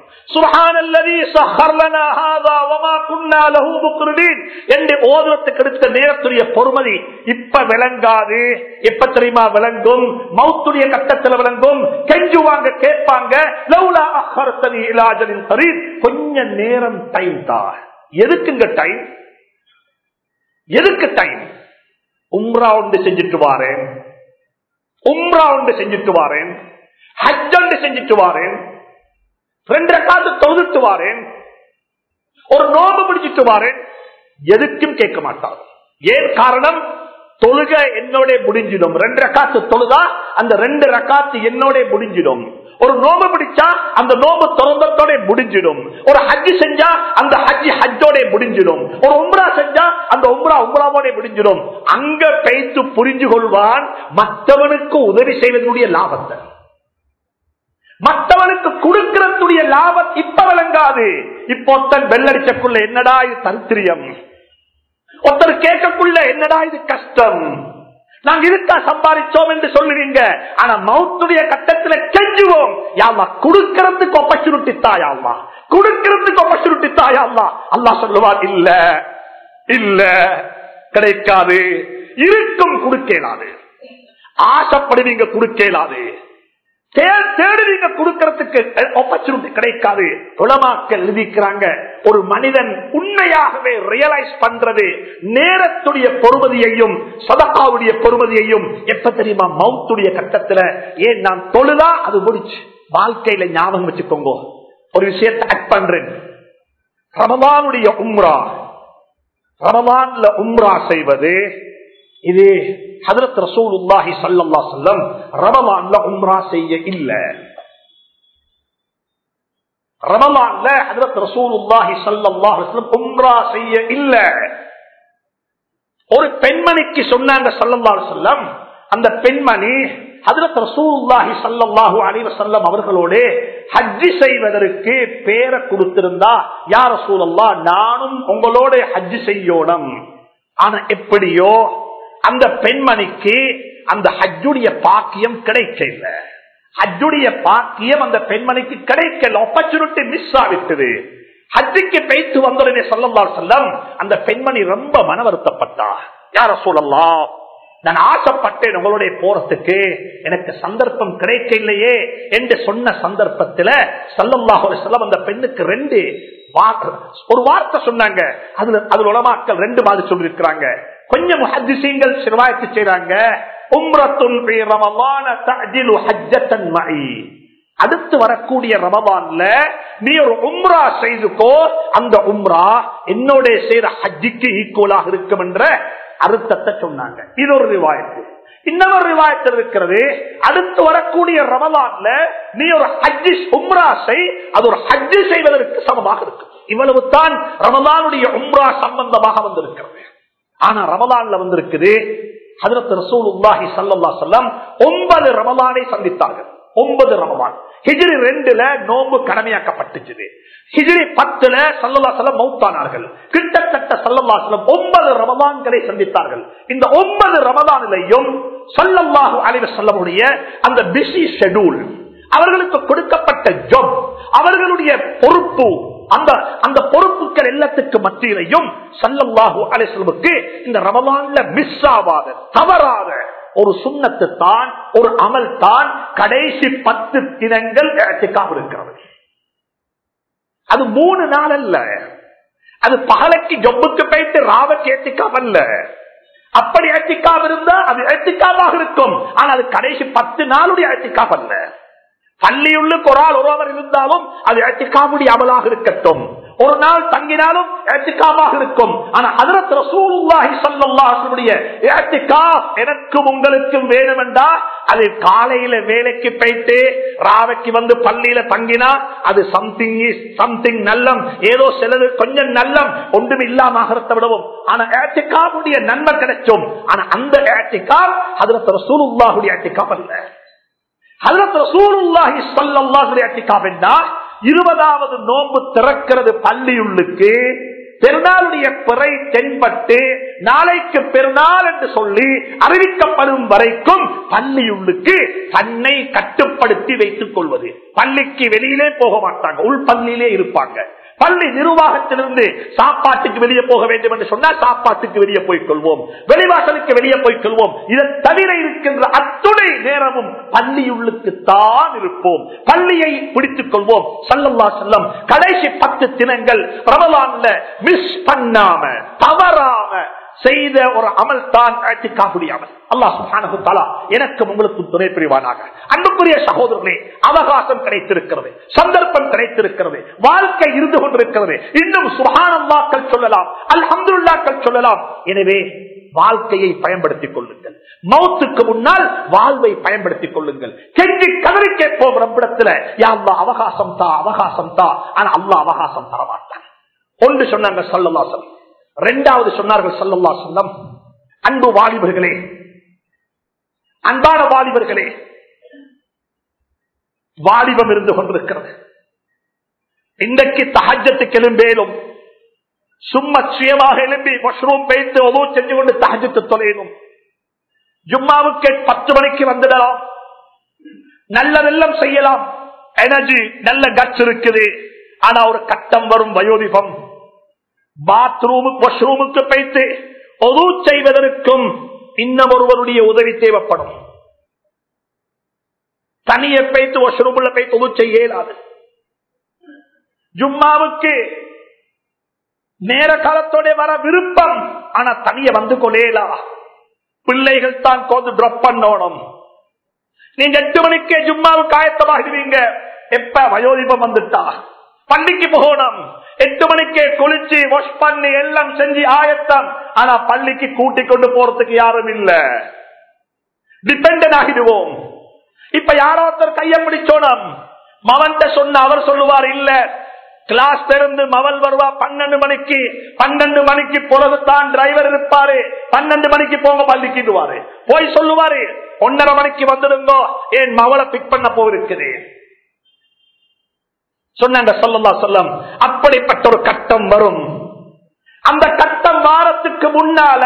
ஓதுறதுக்கு எடுத்த பொறுமதி இப்ப விளங்காது. எப்ப தெரியுமா விளங்கும்? மௌத்துடைய கட்டத்தில் விளங்கும். கெஞ்சுவாங்க கேட்பாங்க. லௌலா கொஞ்ச நேரம் டைம் தான் எதுக்குங்க டைம் எதுக்கு டைம் உம்ரா ஒன்று செஞ்சுட்டு வாரேன். உம்ரா ஒன்று செஞ்சுட்டு வாரேன். ஹஜ் ஒன்று செஞ்சுட்டு வாரேன். ரெண்டு காத்து தொகுத்து வாரேன். ஒரு நோம்பு பிடிச்சிட்டு வாரேன். எதுக்கும் கேட்க மாட்டார். ஏன் காரணம்? தொழுக என்னோட முடிஞ்சிடும். ரெண்டு ரக்காத்து தொழுதா அந்த ரெண்டு ரக்காத்து என்னோட முடிஞ்சிடும். ஒரு நோம்பு பிடிச்சா அந்த நோம்பு திறந்தத்தோட முடிஞ்சிடும். ஒரு ஹஜ்ஜி செஞ்சா அந்த ஹஜ்ஜி ஹஜ்ஜோட முடிஞ்சிடும். ஒரு உம்ரா செஞ்சா அந்த உம்ரா உம்ராவோட முடிஞ்சிடும். அங்க பெய்த்து புரிஞ்சு கொள்வான் மற்றவனுக்கு உதவி செய்வதனுடைய லாபத்தை. மற்றவனுக்கு கொடுக்கிறதுடைய லாபம் இப்ப விளங்காது. இப்போ ஒருத்தன் வெள்ளடிச்சக்குள்ள என்னடா இது தந்திரியம் ஒருத்தர் கேட்கக்குள்ள என்னடா இது கஷ்டம்? நாங்க இதுக்கா சம்பாதிச்சோம் என்று சொல்லுவீங்க. ஆனா மௌத்துடைய கட்டத்துல கெஞ்சுவோம். யாமா கொடுக்கிறதுக்கு ஒப்பச்சுருட்டி தாயாமா கொடுக்கிறதுக்கு ஒப்பச்சுருட்டி தாயாமா அல்லா சொல்லுவார் இல்ல இல்ல கிடைக்காது. இருக்கும் குடுக்கலாது. ஆசைப்படுவீங்க குடுக்கலாது. தேடுவீங்க கொடுக்கறதுக்கு கிடைக்காது. உலமாக்கள் எழுதிக்கிறாங்க. ஒரு மனிதன் உண்மையாகவே ரியலைஸ் பண்றது நேரத்துடைய பொறுமதியையும் சதக்காவுடைய பொறுமதியையும் எப்ப தெரியுமா மவுத்துடைய கட்டத்துல ஏன் நான் தொழுதா அது முடிச்சு. வாழ்க்கையில ஞாபகம் வச்சுக்கோங்க. ஒரு விஷயத்தை ஆக்ட் பண்றேன். ரமதானுடைய உம்ரா. ரமதான்ல உம்ரா செய்வது இது ஹதரத் ரசூல் உல்லாஹி சல்லா வஸல்லம் ரமலான்ல உம்ரா செய்ய இல்லை. ரமலான்ல ஹதரத் ரசூலுல்லாஹி ஸல்லல்லாஹு அலைஹி வஸல்லம் உம்ரா செய்ய இல்ல. ஒரு பெண்மணிக்கு சொன்னாங்க ஸல்லல்லாஹு அலைஹி வஸல்லம் அந்த பெண்மணி ஹதரத் ரசூலுல்லாஹி ஸல்லல்லாஹு அலைஹி வஸல்லம் அவர்களோடு ஹஜ் செய்வதற்கு பேரை கொடுத்திருந்தா யா ரசூலல்லாஹ் நானும் உங்களோட ஹஜ் செய்யணும். ஆனா எப்படியோ அந்த பெண்மணிக்கு அந்த ஹஜ்ஜுடைய பாக்கியம் கிடைக்கல. ஹஜ்ஜுடைய பாக்கியம் அந்த பெண்மணிக்கு கிடைக்கல. ஆப்பர்ச்சுனிட்டி மிஸ் ஆகிட்டது ஹஜ்ஜிக்கு பேய்த்து வந்தோடனே சொல்லலாம் செல்லம் அந்த பெண்மணி ரொம்ப மன வருத்தப்பட்டா யார சொல்லலாம் நான் ஆசைப்பட்டேன் உங்களுடைய போறதுக்கு. எனக்கு சந்தர்ப்பம் கிடைக்க இல்லையே என்று சொன்ன சந்தர்ப்பத்தில் ஒரு செல்லம் அந்த பெண்ணுக்கு ரெண்டு ஒரு வார்த்தை சொன்னாங்க. அதுல அதுல உலமாக்கள் ரெண்டு மாதிரி சொல்லிருக்கிறாங்க கொஞ்சம் ஹஜ்ஜிசீங்கள் சிறுவாயத்து செய்யறாங்க அடுத்து வரக்கூடிய ரமபான்ல நீ ஒரு உம்ரா செய்துக்கோ அந்த உம்ரா என்னோட செய்யற ஹஜ்ஜிக்கு ஈக்குவலாக இருக்கும் என்ற அர்த்தத்தை சொன்னாங்க. இது ஒரு ரிவாயத்து. இன்னொரு ரிவாயத்தில் இருக்கிறது அடுத்து வரக்கூடிய ரமலான்ல நீ ஒரு ஹஜ்ஜி உம்ரா செய் அது ஒரு ஹஜ்ஜி செய்வதற்கு சமமாக இருக்கும். இவ்வளவு தான் ரமலானுடைய உம்ரா சம்பந்தமாக வந்திருக்கிறது. ஆனா ரமலான்ல வந்திருக்குது. ஹதரத் ரசூலுல்லாஹி ஸல்லல்லாஹு அலைஹி செல்லம் ஒன்பது ரமலானை சந்தித்தார்கள். ஒன்பது ரமலான். ஹிஜிரி ரெண்டுல நோன்பு கடமையாக்கப்பட்டுச்சு ஹிஜ்ரி பத்துல சல்லல்லாசலம் மௌத்தானார்கள். கிட்டத்தட்ட சல்லல்லாசலம் ஒன்பது ரமதான்களை சந்தித்தார்கள். இந்த ஒன்பது ரமதானிலையும் சல்லல்லாஹு அலைவ செல்லமுடைய அந்த பிஸி ஷெடியூல் அவர்களுக்கு கொடுக்கப்பட்ட ஜப் அவர்களுடைய பொறுப்பு அந்த அந்த பொறுப்புகள் எல்லாத்துக்கு மத்தியிலையும் சல்லல்லாஹு அலிஸ்லமுக்கு இந்த ரமலான்ல மிஸ் ஆகாத தவறாத ஒரு சுண்ணத்து தான் ஒரு அமல் தான் கடைசி பத்து தினங்கள் இருக்கிறது. அது மூணு நாள் அல்ல. அது பகலைக்கு ஜொப்புக்கு போயிட்டு ராவக்கு ஏத்திக்காமல்ல அப்படி ஏத்திக்காம இருந்தா அது ஏத்திக்காமாக இருக்கும். ஆனா அது கடைசி பத்து நாளுடைய ஏத்திக்காம பள்ளியுள்ளுக்கு ஒரு ஆள் ஒருவர் இருந்தாலும் அது ஏத்திக்காமுடைய அமலாக இருக்கட்டும். ஒரு நாள் தங்கினாலும் ஏற்றுக்காமாக இருக்கும். ஆனா அதரத் ரசூலுல்லாஹி ஸல்லல்லாஹுடைய ஏத்திகாப் எனக்கும் உங்களுக்கும் வேணும் என்றா அது காலையில வேலைக்கு போயிட்டு ராவைக்கு வந்து பள்ளியில தங்கினா அது சம்திங் சம்திங் நல்லம். ஏதோ சிலது கொஞ்சம் நல்லம். ஒன்றும் இல்லாம அகரத்தை விடவும். ஆனா ஏற்றுக்காவுடைய நன்மை கிடைக்கும். ஆனா அந்த ஏத்திகாப் அதுல ரசூலுல்லாஹுடைய ஏத்திகாப் அல்ல. இருபதாவது நோன்பு திறக்கிறது பள்ளியுள்ளுக்கு பெருநாளுடைய பிறை தென்பட்டு நாளைக்கு பெருநாள் என்று சொல்லி அறிவிக்கப்படும் வரைக்கும் பள்ளியுள்ளுக்கு தன்னை கட்டுப்படுத்தி வைத்துக் கொள்வது. பள்ளிக்கு வெளியிலே போக மாட்டாங்க உள் பள்ளியிலே இருப்பாங்க. பள்ளி நிர்வாகத்திலிருந்து சாப்பாட்டுக்கு வெளியே போக வேண்டும் என்று சொன்னால் சாப்பாட்டுக்கு வெளியே போய் கொள்வோம். வெளிவாசலுக்கு வெளியே போய் கொள்வோம். இதை தவிர இருக்கின்ற அத்துணை நேரமும் பள்ளியுள்ளுக்கு தான் இருப்போம். பள்ளியை பிடித்துக் கொள்வோம். சல்லல்லா செல்லம் கடைசி பத்து தினங்கள் ரமலான்ல மிஸ் பண்ணாம தவறாம செய்த ஒரு அமல் தான் அமல். அல்லாஹ் சுப்ஹானஹு எனக்கும் உங்களுக்கும் துணை புரிவானாக. அன்புக்குரிய சகோதரர்களே அவகாசம் கிடைத்திருக்கிறது சந்தர்ப்பம் கிடைத்திருக்கிறது வாழ்க்கை இருந்து கொண்டிருக்கிறது. இன்னும் சுபஹானல்லாக்கள் சொல்லலாம் அல்ஹம்துலில்லாஹ்கள் சொல்லலாம். எனவே வாழ்க்கையை பயன்படுத்திக் கொள்ளுங்கள். மௌத்துக்கு முன்னால் வாழ்வை பயன்படுத்திக் கொள்ளுங்கள். கெஞ்சி கதறி கேட்போம் ரப்பிடத்துல. யாழ்லா அவகாசம் தா அவகாசம் தா. ஆனா அல்லா அவகாசம் தரமாட்டான். ஒன்று சொன்னாங்க சல்லல்லாசம் இரண்டாவது சொன்னார்கள் சல்லல்லா சொல்லம் அன்பு வாலிபர்களே அன்பான வாலிபர்களே வாலிபம் இருந்து கொண்டிருக்கிறது. இன்றைக்கு தகஜத்துக்கு எழும்பேலும் சும்மா சுயமாக எழும்பி மஷ்ரூம் பெய்து உதவு செஞ்சு கொண்டு தகஜத்து தொலையணும். ஜும்மாவுக்கு பத்து மணிக்கு வந்துடலாம். நல்ல செய்யலாம். எனர்ஜி நல்ல கட்ஸ் இருக்குது. ஆனா ஒரு கட்டம் வரும் வயோதிபம் பாத்ரூமுக்கு வாஷ்ரூமுக்கு பைத்து ஒது செய்வதற்கும் இன்னும் ஒருவருடைய உதவி தேவைப்படும். தனியை பைத்து வாஷ்ரூமுள்ள பைத்து ஒது செய்ய இயலாது ஜும்மாவுக்கு நேர காலத்தோட வர விருப்பம் ஆனா தனிய வந்து கொள்ளேலா பிள்ளைகள் தான் கோந்து டிராப் பண்ணணும். நீங்க எட்டு மணிக்கே ஜும்மாவுக்கு ஆயத்தமாகிடுவீங்க. எப்ப வயோதிபம் வந்துட்டா? பள்ளிக்கு போகணும். எட்டு மணிக்கே குளிச்சு வாஷ் பண்ணி எல்லாம் செஞ்சு ஆயத்தம். ஆனா பள்ளிக்கு கூட்டிக் கொண்டு போறதுக்கு யாரும் இல்ல. டிபெண்ட் ஆகிடுவோம். இப்ப யாரோ ஒருத்தர் கைய பிடிச்சோனம் மவன்கிட்ட சொன்ன அவர் சொல்லுவார் இல்ல கிளாஸ் திறந்து மவல் வருவா பன்னெண்டு மணிக்கு. பன்னெண்டு மணிக்கு பொழுதுதான் டிரைவர் இருப்பாரு. பன்னெண்டு மணிக்கு போங்க பள்ளிக்குவாரு போய் சொல்லுவாரு ஒன்னரை மணிக்கு வந்துடுங்கோ. ஏன் மவளை பிக் பண்ண போயிருக்கிறேன். சொன்னாங்க சொல்லல்லா சொல்லம் அப்படிப்பட்ட ஒரு கட்டம் வரும். அந்த கட்டம் வாரத்துக்கு முன்னால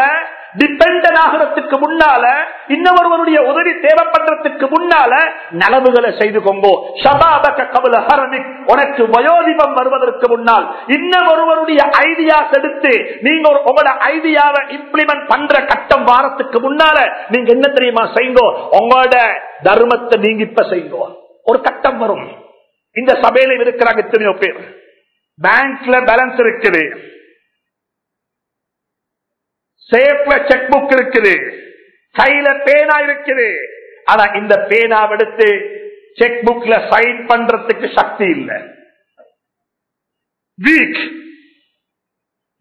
டிபெண்டன் ஆகிறதுக்கு முன்னால இன்னொருவருடைய உதவி தேவைப்படுறதுக்கு முன்னால நலவுகளை செய்து கொங்கோ சபாபக கபல ஹரமிக் உனக்கு வயோதிபம் வருவதற்கு முன்னால் இன்னொருவருடைய ஐடியாஸ் எடுத்து நீங்க ஒரு உங்களோட ஐடியாவை இம்ப்ளிமெண்ட் பண்ற கட்டம் வாரத்துக்கு முன்னால நீங்க என்ன தெரியுமா செய்யுங்கோ உங்களோட தர்மத்தை நீங்க இப்ப செய்யுங்கோ ஒரு கட்டம் வரும். இந்த சபையில இருக்கிறாங்க எத்தனையோ பேர். பேங்க்ல பேலன்ஸ் இருக்குது. சேஃப்ல செக் புக் இருக்குது. கையில பேனா இருக்குது. ஆனா இந்த பேனா எடுத்து செக் புக்ல சைன் பண்றதுக்கு சக்தி இல்லை. வீக்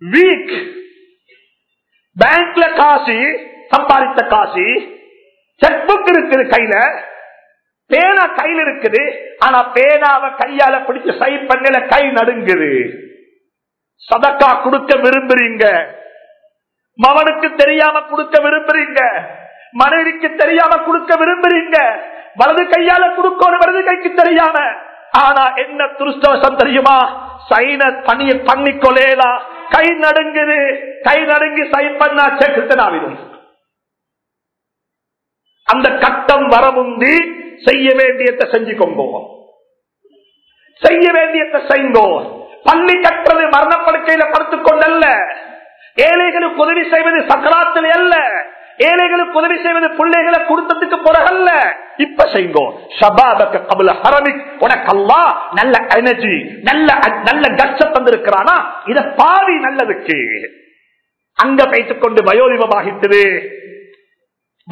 வீக் பேங்க்ல காசு சம்பாதித்த காசு செக் புக் இருக்குது கையில. பேனா கையில் இருக்குது ஆனா பேனாவை கையால பிடிச்சு சைன் பண்ணல கை நடுங்குது. சதக்கா கொடுக்க விரும்புறீங்க. மவனுக்கு தெரியாம கொடுக்க விரும்புறீங்க. மனைவிக்கு தெரியாம கொடுக்க விரும்புறீங்க. வலது கையால கொடுக்கணும் வலது கைக்கு தெரியாம. ஆனா என்ன துருஷ்டவசம் தெரியுமா? சைன பணிய பண்ணி கொலேலா கை நடுங்குது. கை நடுங்கி சைன் பண்ணா செக்குத்தனாவிடும் அந்த கட்டம் வர செய்ய வேண்டியத்தை செஞ்சு செஞ்சுக்கோங்க. செய்ய வேண்டியத்தை செய்தோம் பள்ளி கட்டுறது மரணப்படுக்கையில படுத்துக் கொண்டல்ல ஏழைகளுக்கு உதவி செய்வது சக்கராத்தில் அல்ல. ஏழைகளுக்கு உதவி செய்வது பிள்ளைகளை கொடுத்ததுக்கு பிறகல்ல. இப்ப செய்வோம் சபாபக்கு கபுல ஹரமிக். உனக்கு அல்லா நல்ல எனர்ஜி நல்ல நல்ல கட்ச தந்திருக்கிறானா? இத பாவி நல்லதுக்கு. அங்க வைத்துக் கொண்டு வயோதிபமாகிட்டது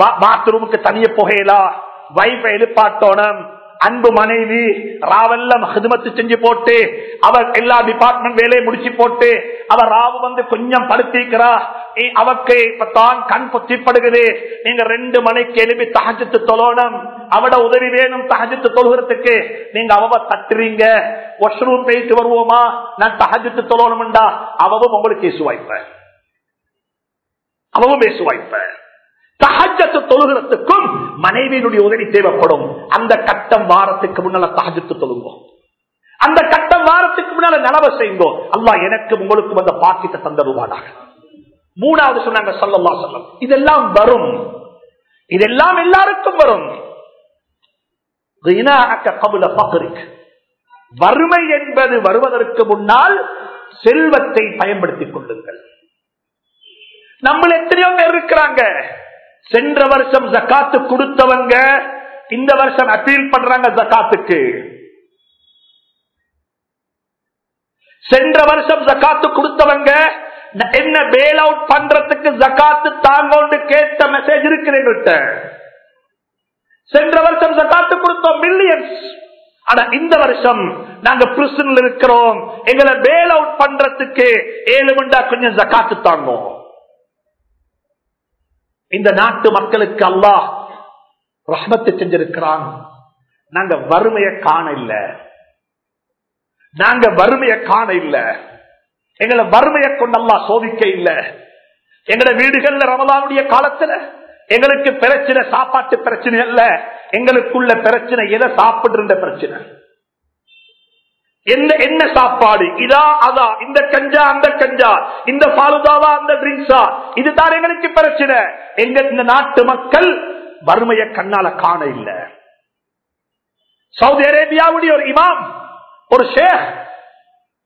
பாத்ரூமுக்கு தனிய புகையலா? வைஃபை எழுப்பாட்டோனம் அன்பு மனைவி ராவெல்லாம் ஹிதுமத்து செஞ்சு போட்டு அவர் எல்லா டிபார்ட்மெண்ட் வேலையை முடிச்சு போட்டு அவர் ராவு வந்து கொஞ்சம் படுத்திக்கிறா. அவக்கு இப்பதான் கண் பொத்திப்படுகிறது. நீங்க ரெண்டு மணிக்கு எழுப்பி தகஜத்து தொழணும். அவட உதவி வேணும் தகஜத்து தொழுகிறதுக்கு. நீங்க அவ தட்டுறீங்க. வாஷ்ரூம் போயிட்டு வருவோமா? நான் தகஜத்து தொழணும்டா. அவவும் உங்களுக்கு பேசுவாய்ப்ப அவவும் பேசுவாய்ப்ப தகஜத்து தொழுகிறதுக்கும் மனைவியினுடைய உதவி தேவைப்படும். அந்த கட்டம் வாரத்துக்கு முன்னால தகஜத்து தொழுவோம் அந்த கட்டம் வாரத்துக்கு முன்னால நலவை செய்யுங்கோ அல்லா எனக்கு உங்களுக்கு வந்த பாக்கிட்ட தந்தருவானாக. மூணாவது சொன்னாங்க சொல்லல்லா சொல்லம் இதெல்லாம் வரும். இதெல்லாம் எல்லாருக்கும் வரும். வறுமை என்பது வருவதற்கு முன்னால் செல்வத்தை பயன்படுத்திக் கொள்ளுங்கள். நம்ம எத்தனையோ பேர் இருக்கிறாங்க. சென்ற வருஷம் ஜக்காத்து கொடுத்தவங்க இந்த வருஷம் அப்பீல் பண்றாங்க ஜக்காத்துக்கு. சென்ற வருஷம் ஜக்காத்து கொடுத்தவங்க என்ன பேல் அவுட் பண்றதுக்கு ஜக்காத்து தாங்க கேட்ட மெசேஜ் இருக்கிறேன் சென்ற வருஷம் ஜக்காத்து கொடுத்தோம் மில்லியன்ஸ் ஆனா இந்த வருஷம் நாங்க பிரிசன்ல இருக்கிறோம். எங்களை பேல் அவுட் பண்றதுக்கு ஏழு மண்டா கொஞ்சம் ஜக்காத்து தாங்கும் இந்த நாட்டு மக்களுக்கு அல்லாஹ் ரஹ்மத்தை செஞ்சிருக்கிறான். நாங்க வறுமையை காண இல்ல. நாங்க வறுமையை காண இல்ல. எங்களை வறுமையை கொண்டல்லா சோதிக்க இல்ல. எங்களை வீடுகள்ல ரமலானுடைய காலத்துல எங்களுக்கு பிரச்சனை சாப்பாட்டு பிரச்சனை அல்ல. எங்களுக்குள்ள பிரச்சனை எதை சாப்பிடுற பிரச்சனை. என்ன என்ன சாப்பாடு? இதா அதா? இந்த கஞ்சா அந்த கஞ்சா? இந்த பாலுதாவா அந்த ட்ரிங்க்ஸா? இதுதான் எங்களுக்கு பிரச்சனை. எங்க இந்த நாட்டு மக்கள் வறுமையை கண்ணால காண இல்ல. சவுதி அரேபியாவுடைய ஒரு இமாம் ஒரு ஷேக்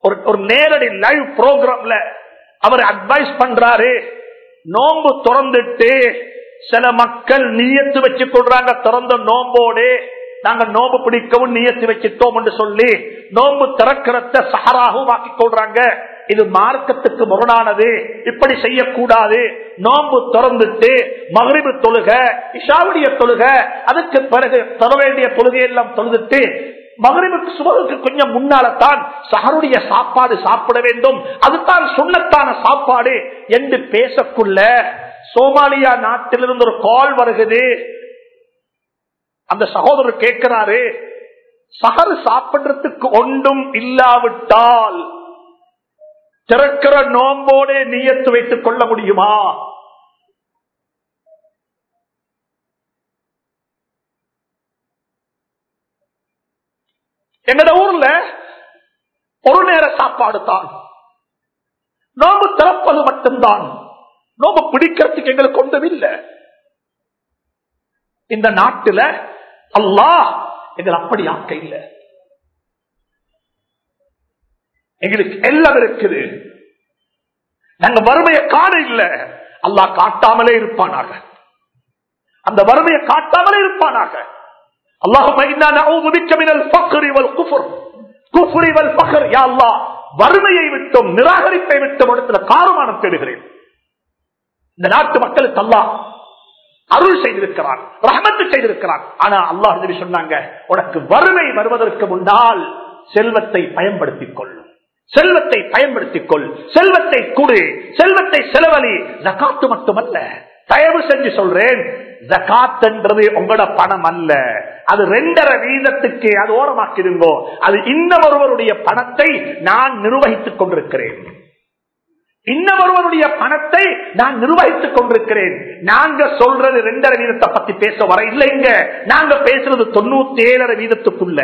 ஒரு ஒரு நேரடி லைவ் ப்ரோக்ராம்ல அவர் அட்வைஸ் பண்றாரு. நோன்பு திறந்துட்டு சில மக்கள் நீயத்து வச்சு கொள்றாங்க திறந்த நோம்போடு. நாங்கள் நோம்பு பிடிக்கவும் நியத்தி வச்சிட்டோம் என்று சொல்லி நோம்பு திறக்கிறத சஹராகவும் ஆக்கி கொள்றாங்க. இது மார்க்கத்துக்கு முரணானது. இப்படி செய்யக்கூடாது. நோம்பு திறந்துட்டு மகிழ்வு தொழுக இஷாவுடைய தொழுக அதுக்கு பிறகு தர வேண்டிய தொழுகையெல்லாம் தொழுதுட்டு மகரிபுக்கு சுபகுக்கு கொஞ்சம் முன்னால்தான் சஹருடைய சாப்பாடு சாப்பிட வேண்டும். அதுதான் சுண்ணத்தான சாப்பாடு என்று பேசக்குள்ள சோமாலியா நாட்டிலிருந்து ஒரு கால் வருகிறது அந்த சகோதரர் கேட்கிறாரு சகரு சாப்பிடுறதுக்கு ஒன்றும் இல்லாவிட்டால் திறக்கிற நோம்போட நீயத்து வைத்துக் கொள்ள முடியுமா? எங்கட ஊர்ல ஒரு நேர சாப்பாடு தான். நோம்பு திறப்பது மட்டும்தான். நோம்பு பிடிக்கிறதுக்கு எங்களுக்கு ஒன்றும் இல்லை. இந்த நாட்டுல அல்லாஹ் எங்கள் அப்படி ஆக்க இல்லை. எங்களுக்கு எல்லாம் இருக்குது. நாங்க வறுமையை காண இல்லை. அல்லாஹ் காட்டாமலே இருப்பானாக. அந்த வறுமையை காட்டாமலே இருப்பானாக. வறுமையை விட்டும் நிராகரிப்பை விட்டும் இடத்துல காரமானம் தேடுகிறேன். இந்த நாட்டு மக்களுக்கு அல்லாஹ் அருள் செய்திருக்கிறான் ரஹமத்து செய்திருக்கிறான். ஆனா அல்லாஹ் சொன்னாங்க உனக்கு வறுமை வருவதற்கு முன்னால் செல்வத்தை பயன்படுத்திக் கொள்ளும் செல்வத்தை பயன்படுத்திக் கொள் செல்வத்தை குடு. செல்வத்தை செலவழி. ஜக்காத்து மட்டுமல்ல. தயவு செஞ்சு சொல்றேன் ஜக்காத் என்றது உங்களோட பணம் அல்ல. அது ரெண்டரை வீதத்துக்கு அது ஓரமாக்கிடுங்கோ. அது இன்னொருவருடைய பணத்தை நான் நிர்வகித்துக் கொண்டிருக்கிறேன். இன்னொருவருடைய பணத்தை நான் நிர்வகித்துக் கொண்டிருக்கிறேன். நாங்க சொல்றது ரெண்டரை வீதத்தை பத்தி பேச வர இல்லைங்க. நாங்க பேசுறது தொண்ணூத்தி ஏழரை வீதத்துக்குள்ள.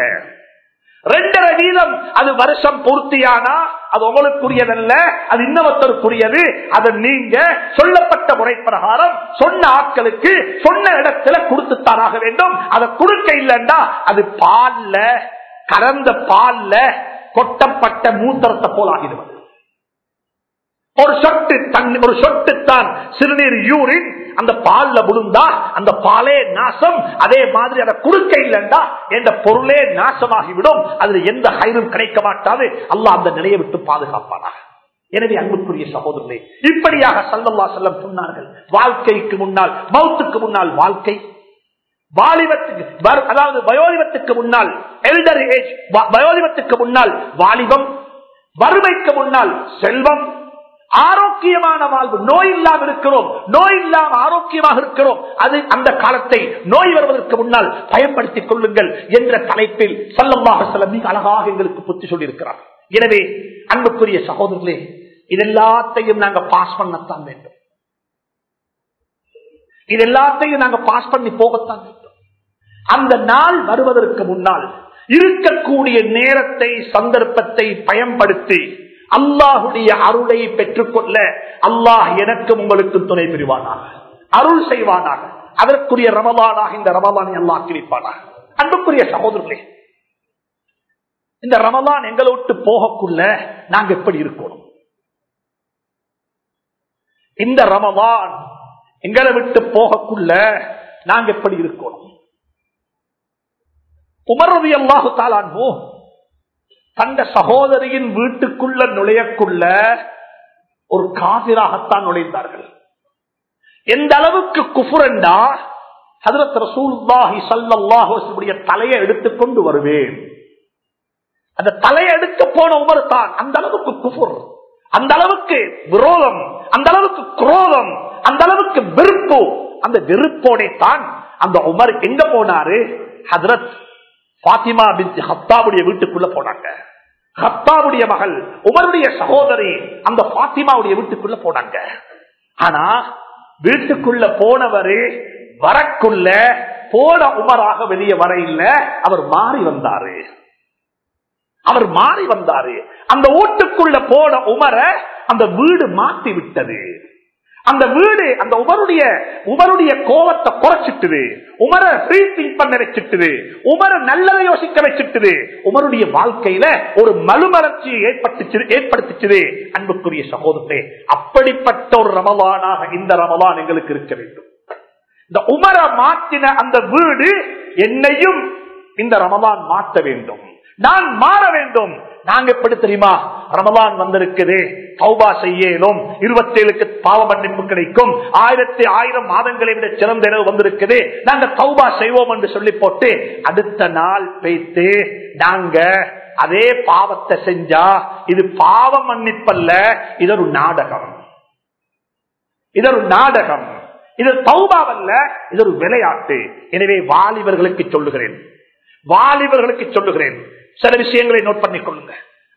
ரெண்டரை வீதம் அது வருஷம் பூர்த்தியானா அது உங்களுக்குரியதல்ல அது இன்னொருத்தருக்குரியது அதை நீங்க சொல்லப்பட்ட முறை பிரகாரம் சொன்ன ஆட்களுக்கு சொன்ன இடத்துல கொடுத்துத்தாராக வேண்டும். அதை கொடுக்க இல்லைன்னா அது பால்ல கறந்த பால்ல கொட்டப்பட்ட மூத்திரத்தை போல் ஆகிடுவது ஒரு சொட்டு தண்ணி ஒரு சொட்டு தான் சிறுநீர் யூரின் அந்த பால்ல விழுந்தா அந்த பாலே நாசம். அதே மாதிரி அதை கொடுக்க இல்லைண்டா என்ற பொருளே நாசமாகிவிடும். அதுல எந்த ஹைரும் கிடைக்க மாட்டாது. அல்லாஹ் அந்த நிலையை விட்டு பாதுகாப்பானாக. எனவே அன்புக்குரிய சகோதரர்களே இப்படியாக சல்லல்லா செல்லம் சொன்னார்கள். வாழ்க்கைக்கு முன்னால் மௌத்துக்கு முன்னால் வாழ்க்கை. வாலிபத்துக்கு அதாவது வயோதிபத்துக்கு முன்னால் எல்டர் ஏஜ் வயோதிபத்துக்கு முன்னால் வாலிபம். வறுமைக்கு முன்னால் செல்வம். ஆரோக்கியமான வாழ்வு. நோய் இல்லாமல் இருக்கிறோம். நோய் இல்லாமல் ஆரோக்கியமாக இருக்கிறோம். அது அந்த காலத்தை நோய் வருவதற்கு முன்னால் பயன்படுத்திக் கொள்ளுங்கள் என்ற தலைப்பில் சல்லமாக சில மிக அழகாக எங்களுக்கு புத்தி சொல்லியிருக்கிறார். எனவே அன்புக்குரிய சகோதரர்களே இதெல்லாத்தையும் நாங்க பாஸ் பண்ணத்தான் வேண்டும். இது எல்லாத்தையும் நாங்க பாஸ் பண்ணி போகத்தான் வேண்டும். அந்த நாள் வருவதற்கு முன்னால் இருக்கக்கூடிய நேரத்தை சந்தர்ப்பத்தை பயன்படுத்தி அல்லாஹுடைய அருளை பெற்றுக்கொள்ள அல்லாஹ் எனக்கும் உங்களுக்கு துணை புரிவானாக. அருள் செய்வானாக. அதற்குரிய ரமலானாக இந்த ரமலானை அல்லாஹ் கிழிப்பானாக அன்புக்குரிய சகோதரர்களே இந்த ரமலான் எங்களை விட்டு போகக்குள்ள நாங்க எப்படி இருக்கணும்? இந்த ரமலான் எங்களை விட்டு போகக்குள்ள நாங்க எப்படி இருக்கணும்? உமரவி அல்லாஹு தாலான்போ தந்த சகோதரியின் வீட்டுக்குள்ள நுழையக்குள்ள ஒரு காதிராகத்தான் நுழைந்தார்கள். எந்த அளவுக்கு குஃபுரண்டா? ஹதரத் ரசூல்லாஹி சல்லாஹுடைய தலையை எடுத்துக்கொண்டு வருவேன். அந்த தலையை எடுக்க போன உமர் தான். அந்த அளவுக்கு குஃபுர் அந்த அளவுக்கு விரோதம் அந்த அளவுக்கு குரோதம் அந்த அளவுக்கு வெறுப்பு. அந்த வெறுப்போட தான் அந்த உமர் எங்க போனாரு? ஹதரத் பாத்திமா பின் ஹத்தாவுடைய வீட்டுக்குள்ள போனாங்க. ஹத்தாவுடைய மகள் உமருடைய சகோதரி அந்த பாத்திமாவுடைய வீட்டுக்குள்ள போனாங்க. ஆனா வீட்டுக்குள்ள போனவரு வரக்குள்ள போன உமராக வெளியே வர இல்ல அவர் மாறி வந்தாரு. அவர் மாறி வந்தாரு. அந்த வீட்டுக்குள்ள போன உமரை அந்த வீடு மாத்தி விட்டது. அந்த வீடு அந்த உமருடைய உமருடைய கோபத்தை குறைச்சிட்டுது. உமர ரீதிங் பண்ண வச்சுட்டுது. உமர நல்லதை யோசிக்க வச்சுட்டுது. உமருடைய வாழ்க்கையில ஒரு மலுமலர்ச்சி ஏற்படுத்தி ஏற்படுத்திச்சுது. அன்புக்குரிய சகோதரே அப்படிப்பட்ட ஒரு ரமவானாக இந்த ரமவான் எங்களுக்கு இருக்க வேண்டும். இந்த உமர மாற்றின அந்த வீடு என்னையும் இந்த ரமவான் மாற்ற வேண்டும். நான் மாற வேண்டும். நாங்க எப்படி தெரியுமா? ரமலான் வந்திருக்குது. தௌபா செய்யலும். இருபத்தி ஏழுக்கு பாவ மன்னிப்பு கிடைக்கும். ஆயிரத்தி ஆயிரம் மாதங்களை விட சிறந்த இரவு வந்திருக்குது. நாங்க தௌபா செய்வோம் என்று சொல்லி போட்டு அடுத்த நாள் பேத்து நாங்க அதே பாவத்தை செஞ்சா இது பாவ மன்னிப்பல்ல இது ஒரு நாடகம். இது ஒரு நாடகம். இது தௌபாவல்ல இது ஒரு விளையாட்டு. எனவே வாலிபர்களுக்கு சொல்லுகிறேன். வாலிபர்களுக்கு சொல்லுகிறேன். சில விஷயங்களை நோட் பண்ணிக் கொள்ளுங்க.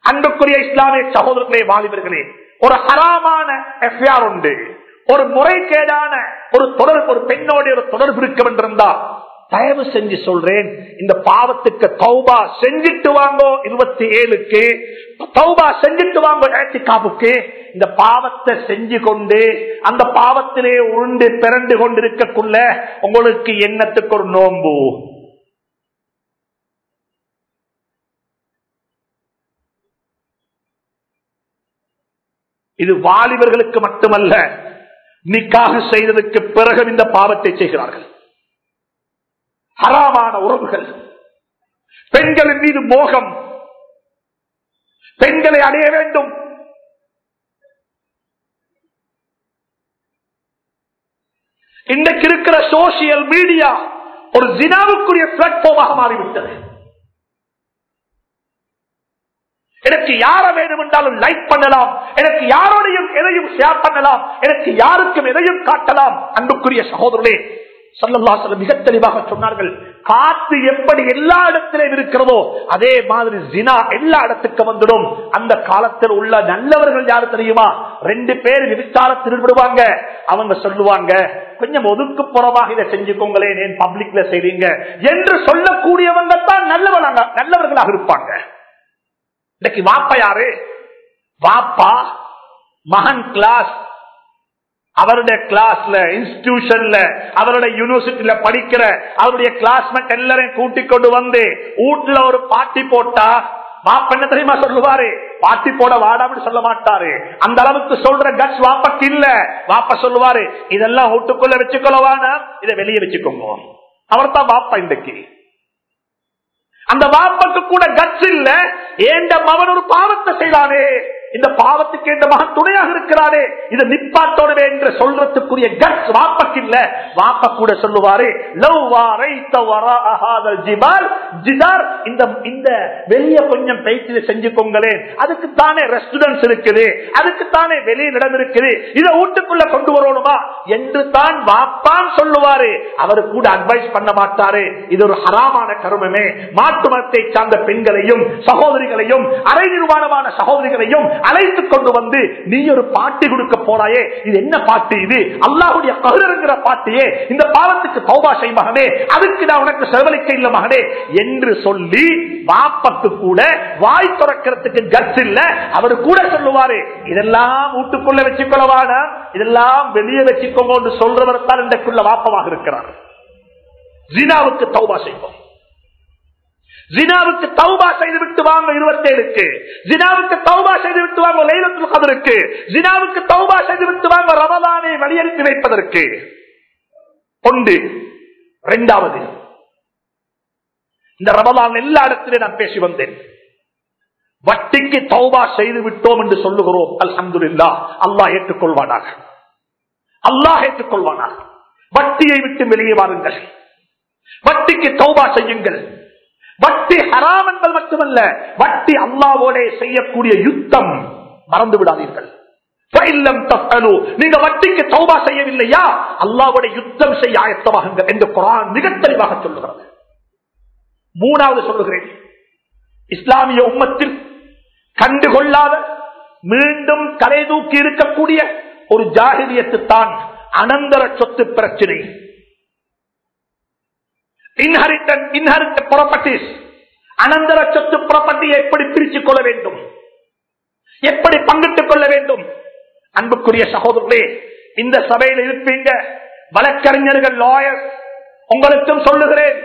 அன்புக்குரிய இஸ்லாமிய சகோதரர்களே வாலிபர்களே ஒரு ஹராமான எஃப்ஐஆர் உண்டு. ஒரு முறைகேடான ஒரு தொடர்பு ஒரு பெண்ணோட ஒரு தொடர்பு இருக்க வேண்டியிருந்தா தயவு செஞ்சு சொல்றேன் இந்த பாவத்துக்கு தௌபா செஞ்சுட்டு வாங்கோ இருபத்தி ஏழுக்கு தௌபா செஞ்சுட்டு வாங்கோ ஏத்திகாவுக்கு இந்த பாவத்தை செஞ்சு கொண்டு அந்த பாவத்திலே உருண்டு பிறண்டு கொண்டிருக்கக்குள்ள உங்களுக்கு எண்ணத்துக்கு ஒரு நோம்பு இது வாலிபர்களுக்கு மட்டுமல்ல நிக்காக செய்ததற்கு பிறகு இந்த பாவத்தை செய்கிறார்கள். ஹராமான உறவுகள். பெண்களின் மீது மோகம். பெண்களை அடைய வேண்டும். இன்றைக்கு இருக்கிற சோசியல் மீடியா ஒரு ஜினாவுக்குரிய பிளாட்ஃபார்மாக மாறிவிட்டது. எனக்கு யார வேண்டும் என்றாலும் லைக் பண்ணலாம். எனக்கு யாரோடையும் எதையும் ஷேர் பண்ணலாம். எனக்கு யாருக்கும் எதையும் காட்டலாம். அன்புக்குரிய சகோதரனே சல்லல்லாசலம் மிக தெளிவாக சொன்னார்கள். காத்து எப்படி எல்லா இடத்திலும் இருக்கிறதோ அதே மாதிரி ஜினா எல்லா இடத்துக்கு வந்துடும். அந்த காலத்தில் உள்ள நல்லவர்கள் யாரு தெரியுமா? ரெண்டு பேர் விசாரத்தில் விடுவாங்க அவங்க சொல்லுவாங்க கொஞ்சம் ஒதுக்கு புறமாக இதை செஞ்சுக்கோங்களேன் ஏன் பப்ளிக்ல செய்வீங்க என்று சொல்லக்கூடியவங்க தான் நல்லவர்களாக நல்லவர்களாக இருப்பாங்க. இன்னைக்கு வாப்பா யாரு? வாப்பா மகன் கிளாஸ் அவருடைய கிளாஸ்ல இன்ஸ்டிடியூஷன்ல அவருடைய யூனிவர்சிட்டியில படிக்கிற அவருடைய கிளாஸ்மேட் எல்லாரையும் கூட்டி கொண்டு வந்து வீட்டுல ஒரு பாட்டி போட்டா வாப்ப தெரியுமா சொல்லுவாரு? பாட்டி போட வாடான்னு சொல்ல மாட்டாரு. அந்த அளவுக்கு சொல்ற கட்ஸ் வாப்பக்கு இல்ல. வாப்ப சொல்லுவாரு இதெல்லாம் வீட்டுக்குள்ள வச்சுக்கொள்ளவானா? இதை வெளியே வச்சுக்கோங்க. அவர் தான் வாப்பா இன்றைக்கு. அந்த வாப்பக்கு கூட கட்ஸ் இல்ல ஏண்ட மகன் ஒரு பாவத்தை செய்தானே? இந்த பாவத்துக்கு இந்த மகன் துணையாக இருக்கிறாரே இதை நிப்பாட்டோடவே என்று சொல்றதுக்குரிய கட்ஸ் வாப்பக்கு இல்ல. வாப்ப கூட சொல்லுவாரு இந்த இந்த வெளிய கொஞ்சம் பேச்சு செஞ்சுக்கோங்களேன். அதுக்கு தானே ரெஸ்டூடெண்ட்ஸ் இருக்குது. அதுக்கு தானே வெளியில் இடம் இருக்குது. இதை வீட்டுக்குள்ள கொண்டு வரணுமா? என்று தான் வாப்பான் சொல்லுவாரு. அவரு கூட அட்வைஸ் பண்ண மாட்டாரு. இது ஒரு ஹராமான கருமமே. மாட்டு மதத்தை சார்ந்த பெண்களையும் சகோதரிகளையும் அரை நிர்வாணமான சகோதரிகளையும் அழைத்து கொண்டு வந்து நீ ஒரு பாட்டி கொடுக்க போறாயே. இது என்ன பாட்டு இது? அல்லாஹுடைய கருங்கிற பாட்டியே. இந்த பாவத்துக்கு பௌபா மகனே. அதுக்கு நான் உனக்கு செலவழிக்க இல்ல மகனே. என்று சொல்லி வாப்பத்து கூட வாய் துறக்கிறதுக்கு கட்ஸ் இல்ல. அவரு கூட சொல்லுவாரு இதெல்லாம் வீட்டுக்குள்ள வச்சுக்கொள்ளவான இதெல்லாம் வெளியே வச்சுக்கோங்க சொல்றவர் தான் இன்றைக்குள்ள வாப்பமாக இருக்கிறார். ஜீனாவுக்கு தௌபா செய்வோம். ஜினாவுக்கு தௌபா செய்து விட்டு வாங்க இருபத்தேழுக்கு. ஜினாவுக்கு தௌபா செய்து விட்டு வாங்க லைலத்துல் கதருக்கு. ஜினாவுக்கு தௌபா செய்து விட்டு வாங்க ரமதானை வழியெடுத்து வைப்பதற்கு. ஒன்று இரண்டாவது இந்த ரமதான் எல்லா இடத்திலும் நான் பேசி வந்தேன். வட்டிக்கு தௌபா செய்து விட்டோம் என்று சொல்லுகிறோம். அல்ஹம்துலில்லா. அல்லாஹ் ஏற்றுக்கொள்வானாக. அல்லாஹ் ஏற்றுக்கொள்வானாக. வட்டியை விட்டு வெளியே வாருங்கள். வட்டிக்கு தௌபா செய்யுங்கள். வட்டி ஹராம் என்பது மட்டுமல்ல வட்டி அல்லாவோட செய்யக்கூடிய யுத்தம் மறந்து விடாதீர்கள். நீங்க வட்டிக்கு சௌபா செய்யவில்லையா அல்லாவோட யுத்தம் செய்ய ஆயத்தமாக என்று குரான் மிக தெளிவாக சொல்லுகிறது. மூணாவது சொல்லுகிறேன். இஸ்லாமிய உம்மத்தில் கண்டுகொள்ளாத மீண்டும் கலை தூக்கி இருக்கக்கூடிய ஒரு ஜாகிரியத்து தான் அனந்தர சொத்து பிரச்சனை. இன்ஹரிட்டன் இன்ஹரிட் ப்ராப்பர்ட்டிஸ் அனந்தர சொத்து ப்ராப்பர்ட்டியை எப்படி பிரித்துக் கொள்ள வேண்டும்? எப்படி பங்கிட்டுக் கொள்ள வேண்டும்? அன்புக்குரிய சகோதரர்களே இந்த சபையில் இருப்பீங்க வழக்கறிஞர்கள் லாயர் உங்களுக்கும் சொல்லுகிறேன்.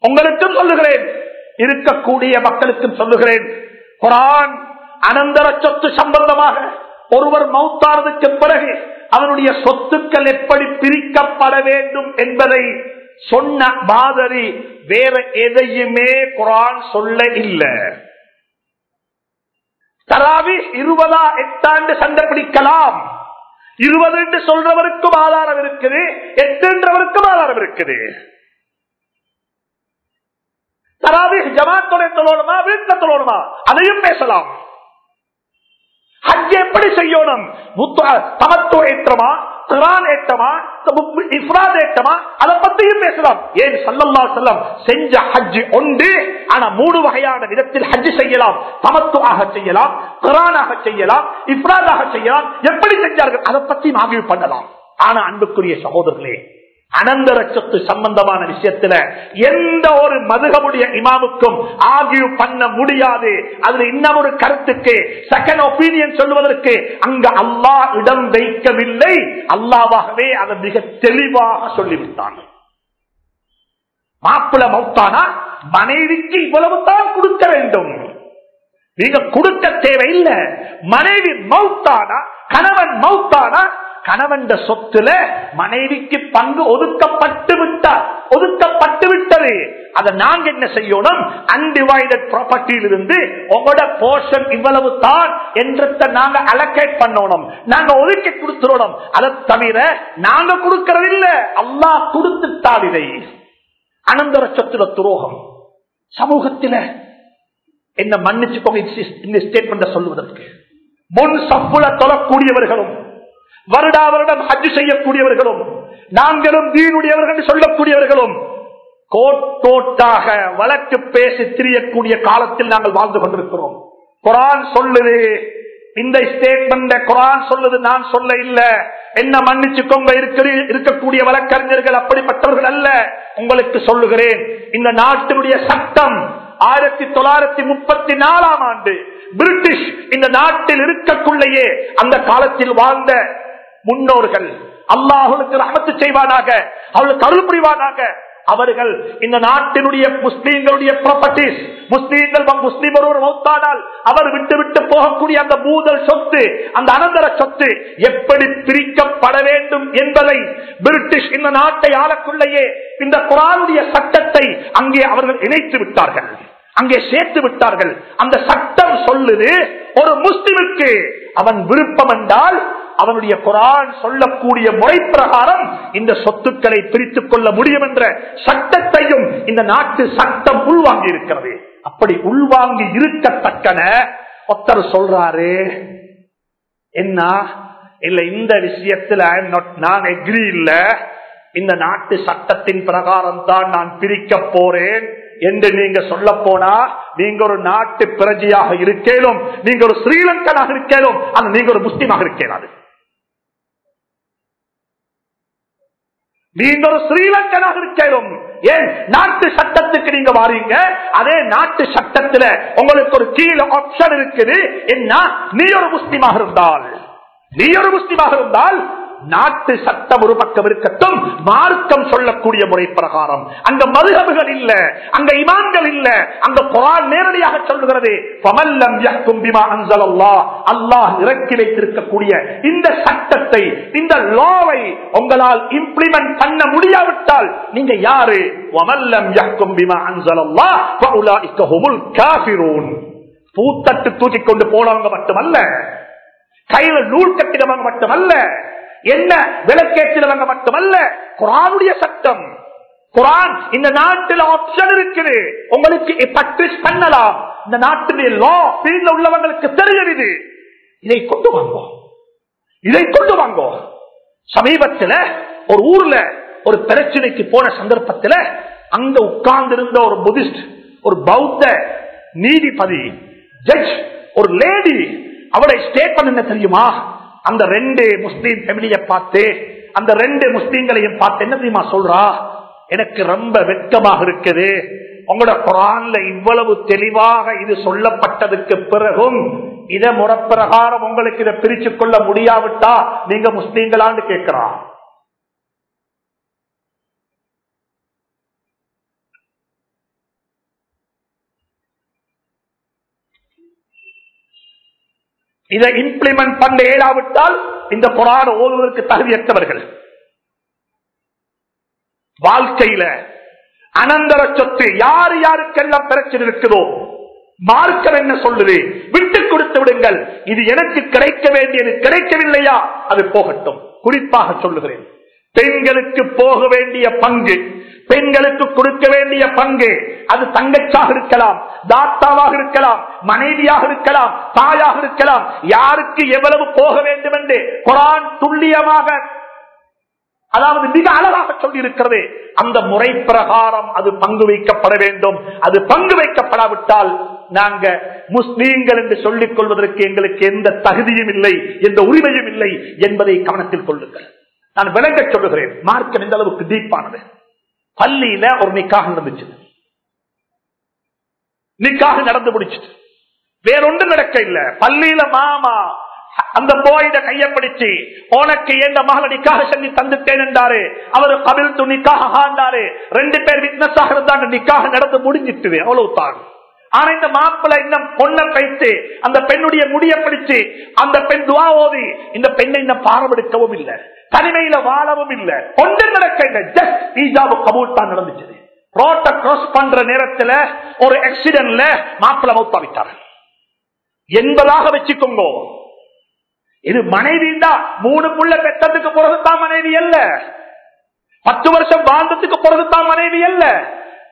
உங்களுக்கும் சொல்லுகிறேன். இருக்கக்கூடிய மக்களுக்கும் சொல்லுகிறேன். குரான் அனந்தர சொத்து சம்பந்தமாக ஒருவர் மௌத்தானதுக்கு பிறகு அவனுடைய சொத்துக்கள் எப்படி பிரிக்கப்பட வேண்டும் என்பதை சொன்ன மாதிரி வேற எதையுமே குரான் சொல்ல இல்லை. தராவி இருபதா எட்டாண்டு சண்டை பிடிக்கலாம். இருபது என்று சொல்றவருக்கும் ஆதாரம் இருக்குது எட்டுன்றவருக்கும் ஆதாரம் இருக்குது. தராவி ஜமாத்தோட தொழணுமா வீட்டில் தொழணுமா? அதையும் பேசலாம். ஹஜ் எப்படி செய்யணும்? தமத்துவ ஏற்றமா? குரான் ஏற்றமா? இஃப்ராத் அதை பத்தியும் பேசலாம். ஏன் சல்லல்லா செல்லம் செஞ்ச ஹஜ் ஒன்று ஆனா மூணு வகையான விதத்தில் ஹஜ் செய்யலாம். தமத்துவாக செய்யலாம் குரானாக செய்யலாம் இஃப்ராதாக செய்யலாம். எப்படி செஞ்சார்கள்? அதை பத்தி ஆய்வு பண்ணலாம். ஆனா அன்புக்குரிய சகோதரர்களே அனந்த சொத்து சம்பந்தமான விஷயத்துல எந்த ஒரு மதுகமுடைய இமாமுக்கும் ஆகிய பண்ண முடியாது. அதுல இன்னும் ஒரு கருத்துக்கு செகண்ட் ஒப்பீனியன் சொல்லுவதற்கு அங்க அல்லாஹ் இடம் வைக்கவில்லை. அல்லாவாகவே அதை மிக தெளிவாக சொல்லிவிட்டாங்க மாப்பிள மௌத்தானா? மனைவிக்கு இவ்வளவு தான் கொடுக்க வேண்டும். நீங்க கொடுக்க தேவையில்லை. மனைவி மௌத்தானா? கணவன் மௌத்தானா? கணவன் சொத்துல மனைவிக்கு பங்கு ஒதுக்கப்பட்டு விட்டார். ஒதுக்கப்பட்டு விட்டது. அதை நாங்க என்ன செய்யணும்? அன்டிவைடட் ப்ராப்பர்ட்டியில் இருந்து உங்களோட போர்ஷன் இவ்வளவு தான் என்றத நாங்க அலோகேட் பண்ணணும். நாங்க ஒதுக்கி கொடுத்துடணும். அதை தவிர நாங்க கொடுக்கறது இல்ல அல்லாஹ் இதை. அனந்தர சொத்துல துரோகம். சமூகத்தில என்ன மன்னிச்சுக்கோங்க இந்த ஸ்டேட்மெண்ட் சொல்லுவதற்கு. முன் சப்புல தொழக்கூடியவர்களும் வருடா வருடம் ஹஜ் செய்யக்கூடியவர்களும் நாங்களும் தீனுடையவர்கள் சொல்லக்கூடியவர்களும் கோட்டோட்டாக வழக்கு பேசி திரியக்கூடிய காலத்தில் நாங்கள் வாழ்ந்து கொண்டிருக்கிறோம். குரான் சொல்லுது இந்த ஸ்டேட்மெண்ட் குரான் சொல்லுது நான் சொல்ல இல்ல. என்ன மன்னிச்சுக்கோங்க இருக்கக்கூடிய வழக்கறிஞர்கள் அப்படிப்பட்டவர்கள் அல்ல. உங்களுக்கு சொல்லுகிறேன் இந்த நாட்டினுடைய சட்டம் ஆயிரத்தி தொள்ளாயிரத்தி முப்பத்தி நாலாம் ஆண்டு பிரிட்டிஷ் இந்த நாட்டில் இருக்கக்குள்ளேயே அந்த காலத்தில் வாழ்ந்த முன்னோர்கள் அல்லாஹுக்கு ரமத்து செய்வானாக அவளுக்கு அருள் புரிவானாக. அவர்கள் இந்த நாட்டினுடைய முஸ்லீம்களுடைய ப்ராப்பர்ட்டிஸ் முஸ்லீம்கள் முஸ்லீம் ஒருவர் மௌத்தானால் அவர் விட்டு விட்டு போகக்கூடிய அந்த பூதல் சொத்து அந்த அனந்தர சொத்து எப்படி பிரிக்கப்பட வேண்டும் என்பதை பிரிட்டிஷ் இந்த நாட்டை ஆளக்குள்ளேயே இந்த குரானுடைய சட்டத்தை அங்கே அவர்கள் இணைத்து விட்டார்கள். அங்கே சேர்த்து விட்டார்கள். அந்த சட்டம் சொல்லுது ஒரு முஸ்லிமுக்கு அவன் விருப்பம் என்றால் அவனுடைய குரான் சொல்லக்கூடிய முறை பிரகாரம் இந்த சொத்துக்களை பிரித்துக் கொள்ள முடியும் என்ற சட்டத்தையும் இந்த நாட்டு சட்டம் உள்வாங்கி இருக்கிறது. அப்படி உள்வாங்கி இருக்கத்தக்கன ஒருத்தர் சொல்றாரு என்ன? இல்ல இந்த விஷயத்துல நான் எக்ரி இல்ல. இந்த நாட்டு சட்டத்தின் பிரகாரம் தான் நான் பிரிக்க போறேன் என்று நீங்க சொல்ல போனா நீங்க ஒரு நாட்டு பிரஜையாக இருக்கேனும் நீங்க ஒரு ஸ்ரீலங்கனாக இருக்கேனும் அது நீங்க ஒரு முஸ்லீமாக இருக்கேன் அது. ஒரு ஸ்ரீலங்கனாக இருக்கணும் ஏன்? நாட்டு சட்டத்துக்கு நீங்க வாரீங்க. அதே நாட்டு சட்டத்துல உங்களுக்கு ஒரு கீழே ஆப்ஷன் இருக்குது. என்ன? நீ ஒரு முஸ்லீமாக இருந்தால். நீ ஒரு முஸ்லீமாக இருந்தால் நாட்டு சட்டம் ஒரு பக்கம் இருக்கட்டும். மார்க்கம் சொல்லக்கூடிய முறை பிரகாரம். அங்க மதுகபுகள் இல்ல. அங்க இமான்கள் இல்ல. அங்க குரான் நேரடியாக சொல்லுகிறது. அல்லாஹ் இறக்கி வைத்திருக்கக்கூடிய இந்த சட்டத்தை இந்த அதை உங்களால் இம்ப்ளிமெண்ட் பண்ண முடியாவிட்டால் நீங்க யாரு? வமல்லம் யஹ்கும் பிமா அன்ஸலல்லாஹ் பவுலா இக்கஹுமுல் காபிரூன் பூத்தட்டு தூக்கி கொண்டு போனவங்க மட்டுமல்ல கையில நூல் கட்டினவங்க மட்டுமல்ல என்ன விளக்கேற்றினவங்க மட்டுமல்ல குரானுடைய சட்டம். குரான் இந்த நாட்டில் ஆப்ஷன் இருக்குது. உங்களுக்கு பட்ரிஸ் பண்ணலாம். இந்த நாட்டிலே லா உள்ளவங்களுக்கு தெரியுது இதை கொண்டு வாங்கோ. இதை கொண்டு வாங்கோ. சமீபத்தில் ஒரு ஊர்ல ஒரு பிரச்சனைக்கு போன சந்தர்ப்பத்தில் அங்க உட்கார்ந்து இருந்த ஒரு புதிஸ்ட் ஒரு பௌத்த நீதிபதி ஜட்ஜ் ஒரு லேடி அவளை ஸ்டேட்மெண்ட் என்ன தெரியுமா? அந்த ரெண்டு முஸ்லீம் ஃபேமிலியை பார்த்து அந்த ரெண்டு முஸ்லீம்களையும் பார்த்து என்ன தெரியுமா சொல்றா? எனக்கு ரொம்ப வெட்கமாக இருக்குது. உங்களோட குரான்ல இவ்வளவு தெளிவாக இது சொல்லப்பட்டதுக்கு பிறகும் இத முறப்பிரகாரம் உங்களுக்கு இதை பிரிச்சு கொள்ள முடியாவிட்டா நீங்க முஸ்லீம்களான்னு கேட்கிறா இதை இம்ப்ளிமெண்ட் பண்ண இயலாவிட்டால் இந்த புராண ஓதுவதற்கு தகுதியற்றவர்கள். வாழ்க்கையில அனந்தர சொத்து யார் யாருக்கெல்லாம் பிரச்சனை இருக்குதோ மார்க்கம் என்ன சொல்லுது? விட்டு கொடுத்து விடுங்கள். இது எனக்கு கிடைக்க வேண்டியது கிடைக்கவில்லையா? அது போகட்டும். குறிப்பாக சொல்லுகிறேன். பெண்களுக்கு போக வேண்டிய பங்கு பெண்களுக்கு கொடுக்க வேண்டிய பங்கு அது தங்கச்சாக இருக்கலாம் தாத்தாவாக இருக்கலாம் மனைவியாக இருக்கலாம் தாயாக இருக்கலாம். யாருக்கு எவ்வளவு போக வேண்டும் என்று குரான் துல்லியமாக அதாவது மிக அழகாக சொல்லி இருக்கிறது அந்த முறை பிரகாரம் அது பங்கு வைக்கப்பட வேண்டும். அது பங்கு வைக்கப்படாவிட்டால் நாங்க முஸ்லீம்கள் என்று சொல்லிக் கொள்வதற்கு எங்களுக்கு எந்த தகுதியும் இல்லை எந்த உரிமையும் இல்லை என்பதை கவனத்தில் கொள்ளுங்கள். நான் விளங்க சொல்லுகிறேன் மார்க்கம் எந்த அளவுக்கு தீப்பானது பள்ளியில ஒரு நிக்காக நடந்துச்சு. நிக்காக நடந்து முடிச்சுட்டு வேறொன்று நடக்க இல்ல. பள்ளியில மாமா அந்த போயிட கைய பிடிச்சு உனக்கு எந்த மகளடிக்காக சொல்லி தந்துட்டேன் என்றாரு. அவரு கபில் துணிக்காக ஆண்டாரு ரெண்டு பேர் விட்னஸாக இருந்தாங்க. நிக்காக நடந்து முடிஞ்சிட்டு அவ்வளவு தான் ஆனா இந்த மாப்பிள்ள இன்னும் பொண்ணை வைத்து அந்த பெண்ணுடைய முடிய பிடிச்சு அந்த பெண் துவா ஓதி இந்த பெண்ணை இன்னும் பாரமெடுக்கவும் இல்லை. தனிமையில வாழவும் இல்லை. ஒன்று நடக்க ஜஸ்ட் ஈஜாபு கபூல் தான் நடந்துச்சு. ரோட்ட கிராஸ் பண்ற நேரத்துல ஒரு ஆக்சிடென்ட்ல மாப்பிள்ள மௌத்தாவிட்டார் என்பதாக வச்சுக்கோங்க. இது மனைவி மூணு புள்ள பெற்றதுக்கு பிறகுதான் மனைவி அல்ல. பத்து வருஷம் வாழ்ந்ததுக்கு பிறகுதான் மனைவி அல்ல.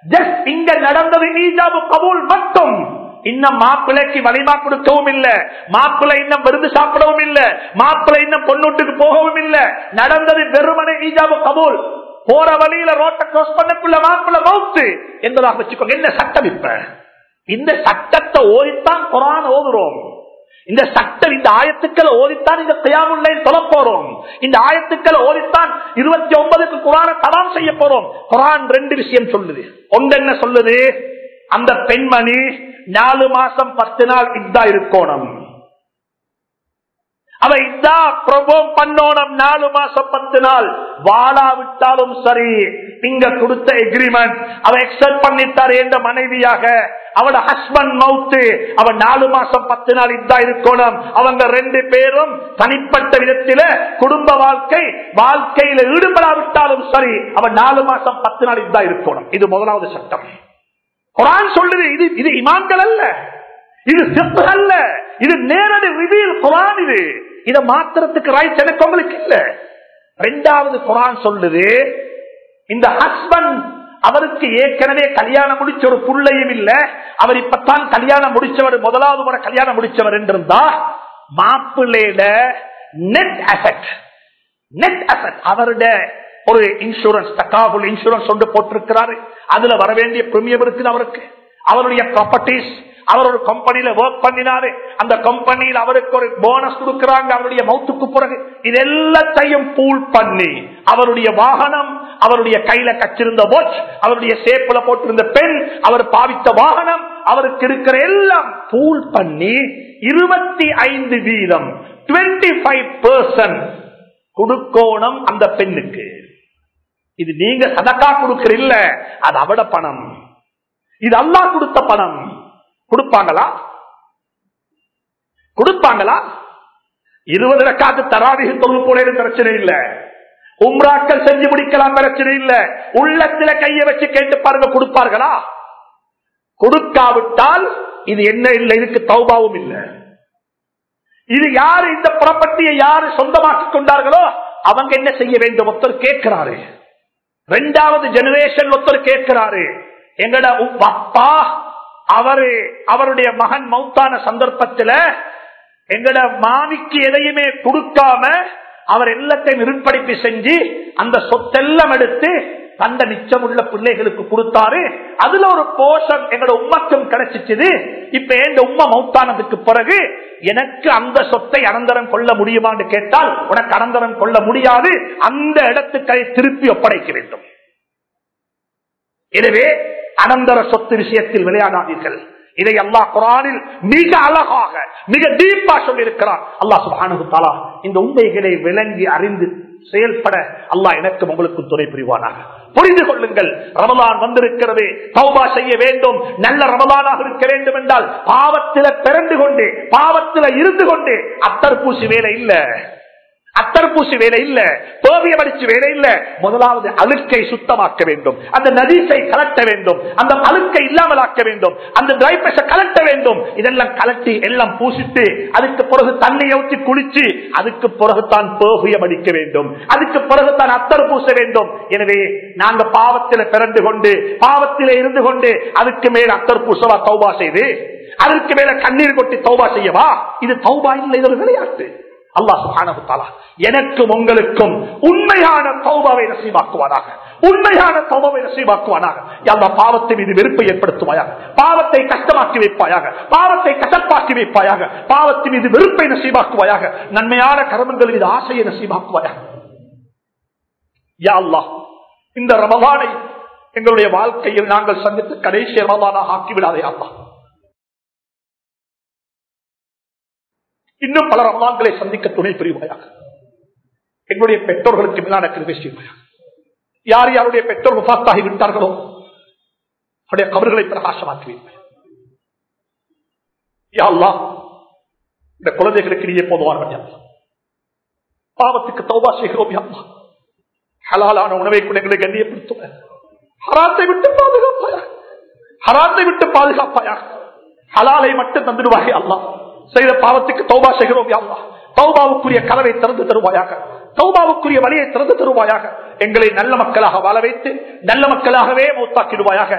ஜஸ்ட் இங்க நடந்தது ஈஜாபு கபூல் மட்டும். இன்னும் மாப்பிள்ளைக்கு வலிமா கொடுக்கவும் இல்ல மாப்பிள்ளை இன்னும் விருந்து சாப்பிடவும் இல்ல மாப்பிள்ளை இன்னும் பொண்ணூட்டுக்கு போகவும் இல்ல நடந்தது வெறுமனை ஈஜாபு கபூல். போற வழியில ரோட்டை கிராஸ் பண்ணக்குள்ள மாப்பிள்ள மவுத்து. என்பதாக வச்சுக்கோங்க என்ன சட்டம் இப்ப இந்த சட்டத்தை ஓதித்தான் குரான் ஓதுறோம். இந்த சட்டம் இந்த ஆயத்துக்களை ஓதித்தான் இந்த தியாமுல்லை சொல்ல போறோம். இந்த ஆயத்துக்களை ஓதித்தான் இருபத்தி ஒன்பதுக்கு குரான தலாம் செய்ய போறோம். குரான் ரெண்டு விஷயம் சொல்லுது. ஒன்று என்ன சொல்லுது? அந்த பெண்மணி நாலு மாசம் பத்து நாள் இதா இருக்கணும். அவ இதா பிரபோம் பண்ணோனம் நாலு மாசம் பத்து நாள். வாழாவிட்டாலும் சரி இங்க கொடுத்த எக்ரிமெண்ட் அவ எக்ஸப்ட் பண்ணிட்டாரு என்ற மனைவியாக. அவட ஹஸ்பண்ட் மவுத்து அவன் நாலு மாசம் பத்து நாள் இதா இருக்கணும். அவங்க ரெண்டு பேரும் தனிப்பட்ட விதத்தில குடும்ப வாழ்க்கை வாழ்க்கையில ஈடுபடாவிட்டாலும் சரி அவ நாலு மாசம் பத்து நாள் இதா இருக்கணும். இது முதலாவது சட்டம். குரான் சொல்லுது இது இது இமான்கள் அல்ல. இது சிப்பு அல்ல. இது நேரடி ரிவீல் குரான் இது. இதை மாத்திரத்துக்கு ரைட் எனக்கு உங்களுக்கு இல்ல. ரெண்டாவது குரான் சொல்லுது இந்த ஹஸ்பண்ட் அவருக்கு ஏற்கனவே கல்யாணம் முடிச்ச ஒரு புள்ளையும் இல்ல. அவர் இப்பத்தான் கல்யாணம் முடிச்சவர் முதலாவது முறை கல்யாணம் முடிச்சவர் என்றிருந்தா மாப்பிள்ளையில நெட் அசட் நெட் அசட் அவருடைய ஒரு இன்சூரன்ஸ் தக்காபுல் இன்சூரன்ஸ் ஒன்று போட்டிருக்கிறாரு. அதுல வர வேண்டிய பிரமியம் இருக்குது அவருக்கு. அவருடைய ப்ராப்பர்ட்டிஸ் அவர் ஒரு கம்பெனியில ஒர்க் பண்ணினாரு. அந்த கம்பெனியில் அவருக்கு ஒரு போனஸ் கொடுக்கிறாங்க அவருடைய மௌத்துக்கு பிறகு. இது எல்லாத்தையும் பூல் பண்ணி அவருடைய வாகனம் அவருடைய கையில கச்சிருந்த வாட்ச் அவருடைய சேப்புல போட்டிருந்த பெண் அவர் பாவித்த வாகனம் அவருக்கு இருக்கிற எல்லாம் பூல் பண்ணி இருபத்தி ஐந்து வீதம் டுவெண்ட்டி ஃபைவ் பர்சன்ட் கொடுக்கோணம் அந்த பெண்ணுக்கு. இது நீங்க சதக்கா கொடுக்கிற இல்ல அது அவட பணம். இது அல்லா கொடுத்த பணம். கொடுப்பாங்களா? கொடுப்பாங்களா? இருபது ரக்காத்து தராதிக தொழில் போல பிரச்சனை இல்ல. உம்ராக்கள் செஞ்சு முடிக்கலாம் பிரச்சனை இல்ல. உள்ளத்துல கைய வச்சு கேட்டு பாருங்க கொடுப்பார்களா? கொடுக்காவிட்டால் இது என்ன இல்லை இதுக்கு தௌபாவும் இல்லை. இது யாரு இந்த ப்ராப்பர்ட்டியை யாரு சொந்தமாக்கி கொண்டார்களோ அவங்க என்ன செய்ய வேண்டும்? ஒருத்தர் கேட்கிறாரு. ரெண்டாவது ஜெனரேஷன் ஒருத்தர் கேட்கிறாரு. எங்கட அப்பா அவரு அவருடைய மகன் மௌத்தான சந்தர்ப்பத்தில் எங்கட மாமிக்கு எதையுமே கொடுக்காம அவர் எல்லாத்தையும் இருப்படைப்பு செஞ்சு அந்த சொத்தெல்லாம் எடுத்து தந்த நிச்சமுள்ள பிள்ளைகளுக்கு கொடுத்தாரு. அதுல ஒரு போஷம் எங்களோட உம்மக்கும் கிடைச்சிச்சு இப்ப எந்த உம்மை மௌத்தானதுக்கு பிறகு எனக்கு அந்த சொத்தை அனந்தரம் கொள்ள முடியுமான்னு கேட்டால் உனக்கு அனந்தரம் கொள்ள முடியாது. அந்த இடத்துக்களை திருப்பி ஒப்படைக்க வேண்டும். எனவே அனந்தர சொத்து விஷயத்தில் விளையாடாதீர்கள். இதை அல்லா குரானில் மிக அழகாக மிக டீப்பா சொல்லியிருக்கிறார் அல்லா சுபானு தாலா இந்த உண்மைகளை விளங்கி அறிந்து செயல்பட அல்லாஹ் எனக்கும் உங்களுக்கும் துணை புரிவானாக. புரிந்து கொள்ளுங்கள். ரமலான் வந்திருக்கிறது. தௌபா செய்ய வேண்டும். நல்ல ரமலானாக இருக்க வேண்டும் என்றால் பாவத்தில பிறந்து கொண்டு பாவத்தில இருந்து கொண்டு அத்தர்பூசி வேலை இல்லை. அத்தர்பூசி வேலை இல்ல போவிய படிச்சு வேலை இல்ல முதலாவது அழுக்கை சுத்தமாக்க வேண்டும். அந்த நதிசை கலட்ட வேண்டும். அந்த அழுக்கை இல்லாமல் ஆக்க வேண்டும். அந்த டிரை பிரஷர் கலட்ட வேண்டும். இதெல்லாம் கலட்டி எல்லாம் பூசிட்டு அதுக்கு பிறகு தண்ணியை ஊற்றி குளிச்சு அதுக்கு பிறகு தான் பேவியம் அடிக்க வேண்டும். அதுக்கு பிறகு தான் அத்தர் பூச வேண்டும். எனவே நாங்க பாவத்தில பிறந்து கொண்டு பாவத்தில இருந்து கொண்டு அதுக்கு மேல் அத்தர் பூசவா தௌபா செய்து அதற்கு மேல கண்ணீர் கொட்டி தௌபா செய்யவா? இது தௌபா இல்லை இது ஒரு விளையாட்டு. அல்லாஹ் சுப்ஹானஹு எனக்கும் உங்களுக்கும் உண்மையான தௌபாவை நசீபாக்குவானாக. உண்மையான தௌபாவை நசீபாக்குவானாக. எல்லா பாவத்தை மீது வெறுப்பை ஏற்படுத்துவாயாக. பாவத்தை கஷ்டமாக்கி வைப்பாயாக. பாவத்தை கசப்பாக்கி வைப்பாயாக. பாவத்தின் மீது வெறுப்பை நசீபாக்குவாயாக. நன்மையான கர்மங்கள் மீது ஆசையை நசீபாக்குவாயாக. யா அல்லாஹ் இந்த ரமதானை எங்களுடைய வாழ்க்கையில் நாங்கள் சந்தித்து கடைசி ரமதானாக ஆக்கிவிடாதே அல்லாஹ். இன்னும் பல ரமலான்களை சந்திக்க துணை புரிவாயாக. எங்களுடைய பெற்றோர்களுக்கு மேலான கிருபை செய்வாயாக. யார் யாருடைய பெற்றோர் முஃபாத்தாகி விட்டார்களோ அவருடைய கபர்களை பிரகாசமாக்குவீர்கள் யாழ்லா யா அல்லாஹ் இந்த குழந்தைகளுக்கு நீயே போதுவார்கள் யாழ்லா பாவத்துக்கு தௌபா செய்கிறோம் யாழ்லா ஹலாலான உணவை கூட எங்களை கண்ணியப்படுத்துவ ஹராத்தை விட்டு பாதுகாப்பாயா ஹராத்தை விட்டு பாதுகாப்பாயா ஹலாலை மட்டும் தந்துடுவாய் அல்லா செய்த பாவத்துக்கு தௌபா செய்கிறோம் யாவா தௌபாவுக்குரிய கதவை திறந்து தருவாயாக. தௌபாவுக்குரிய வழியை திறந்து தருவாயாக. எங்களை நல்ல மக்களாக வாழ வைத்து நல்ல மக்களாகவே மூத்தாக்கிடுவாயாக.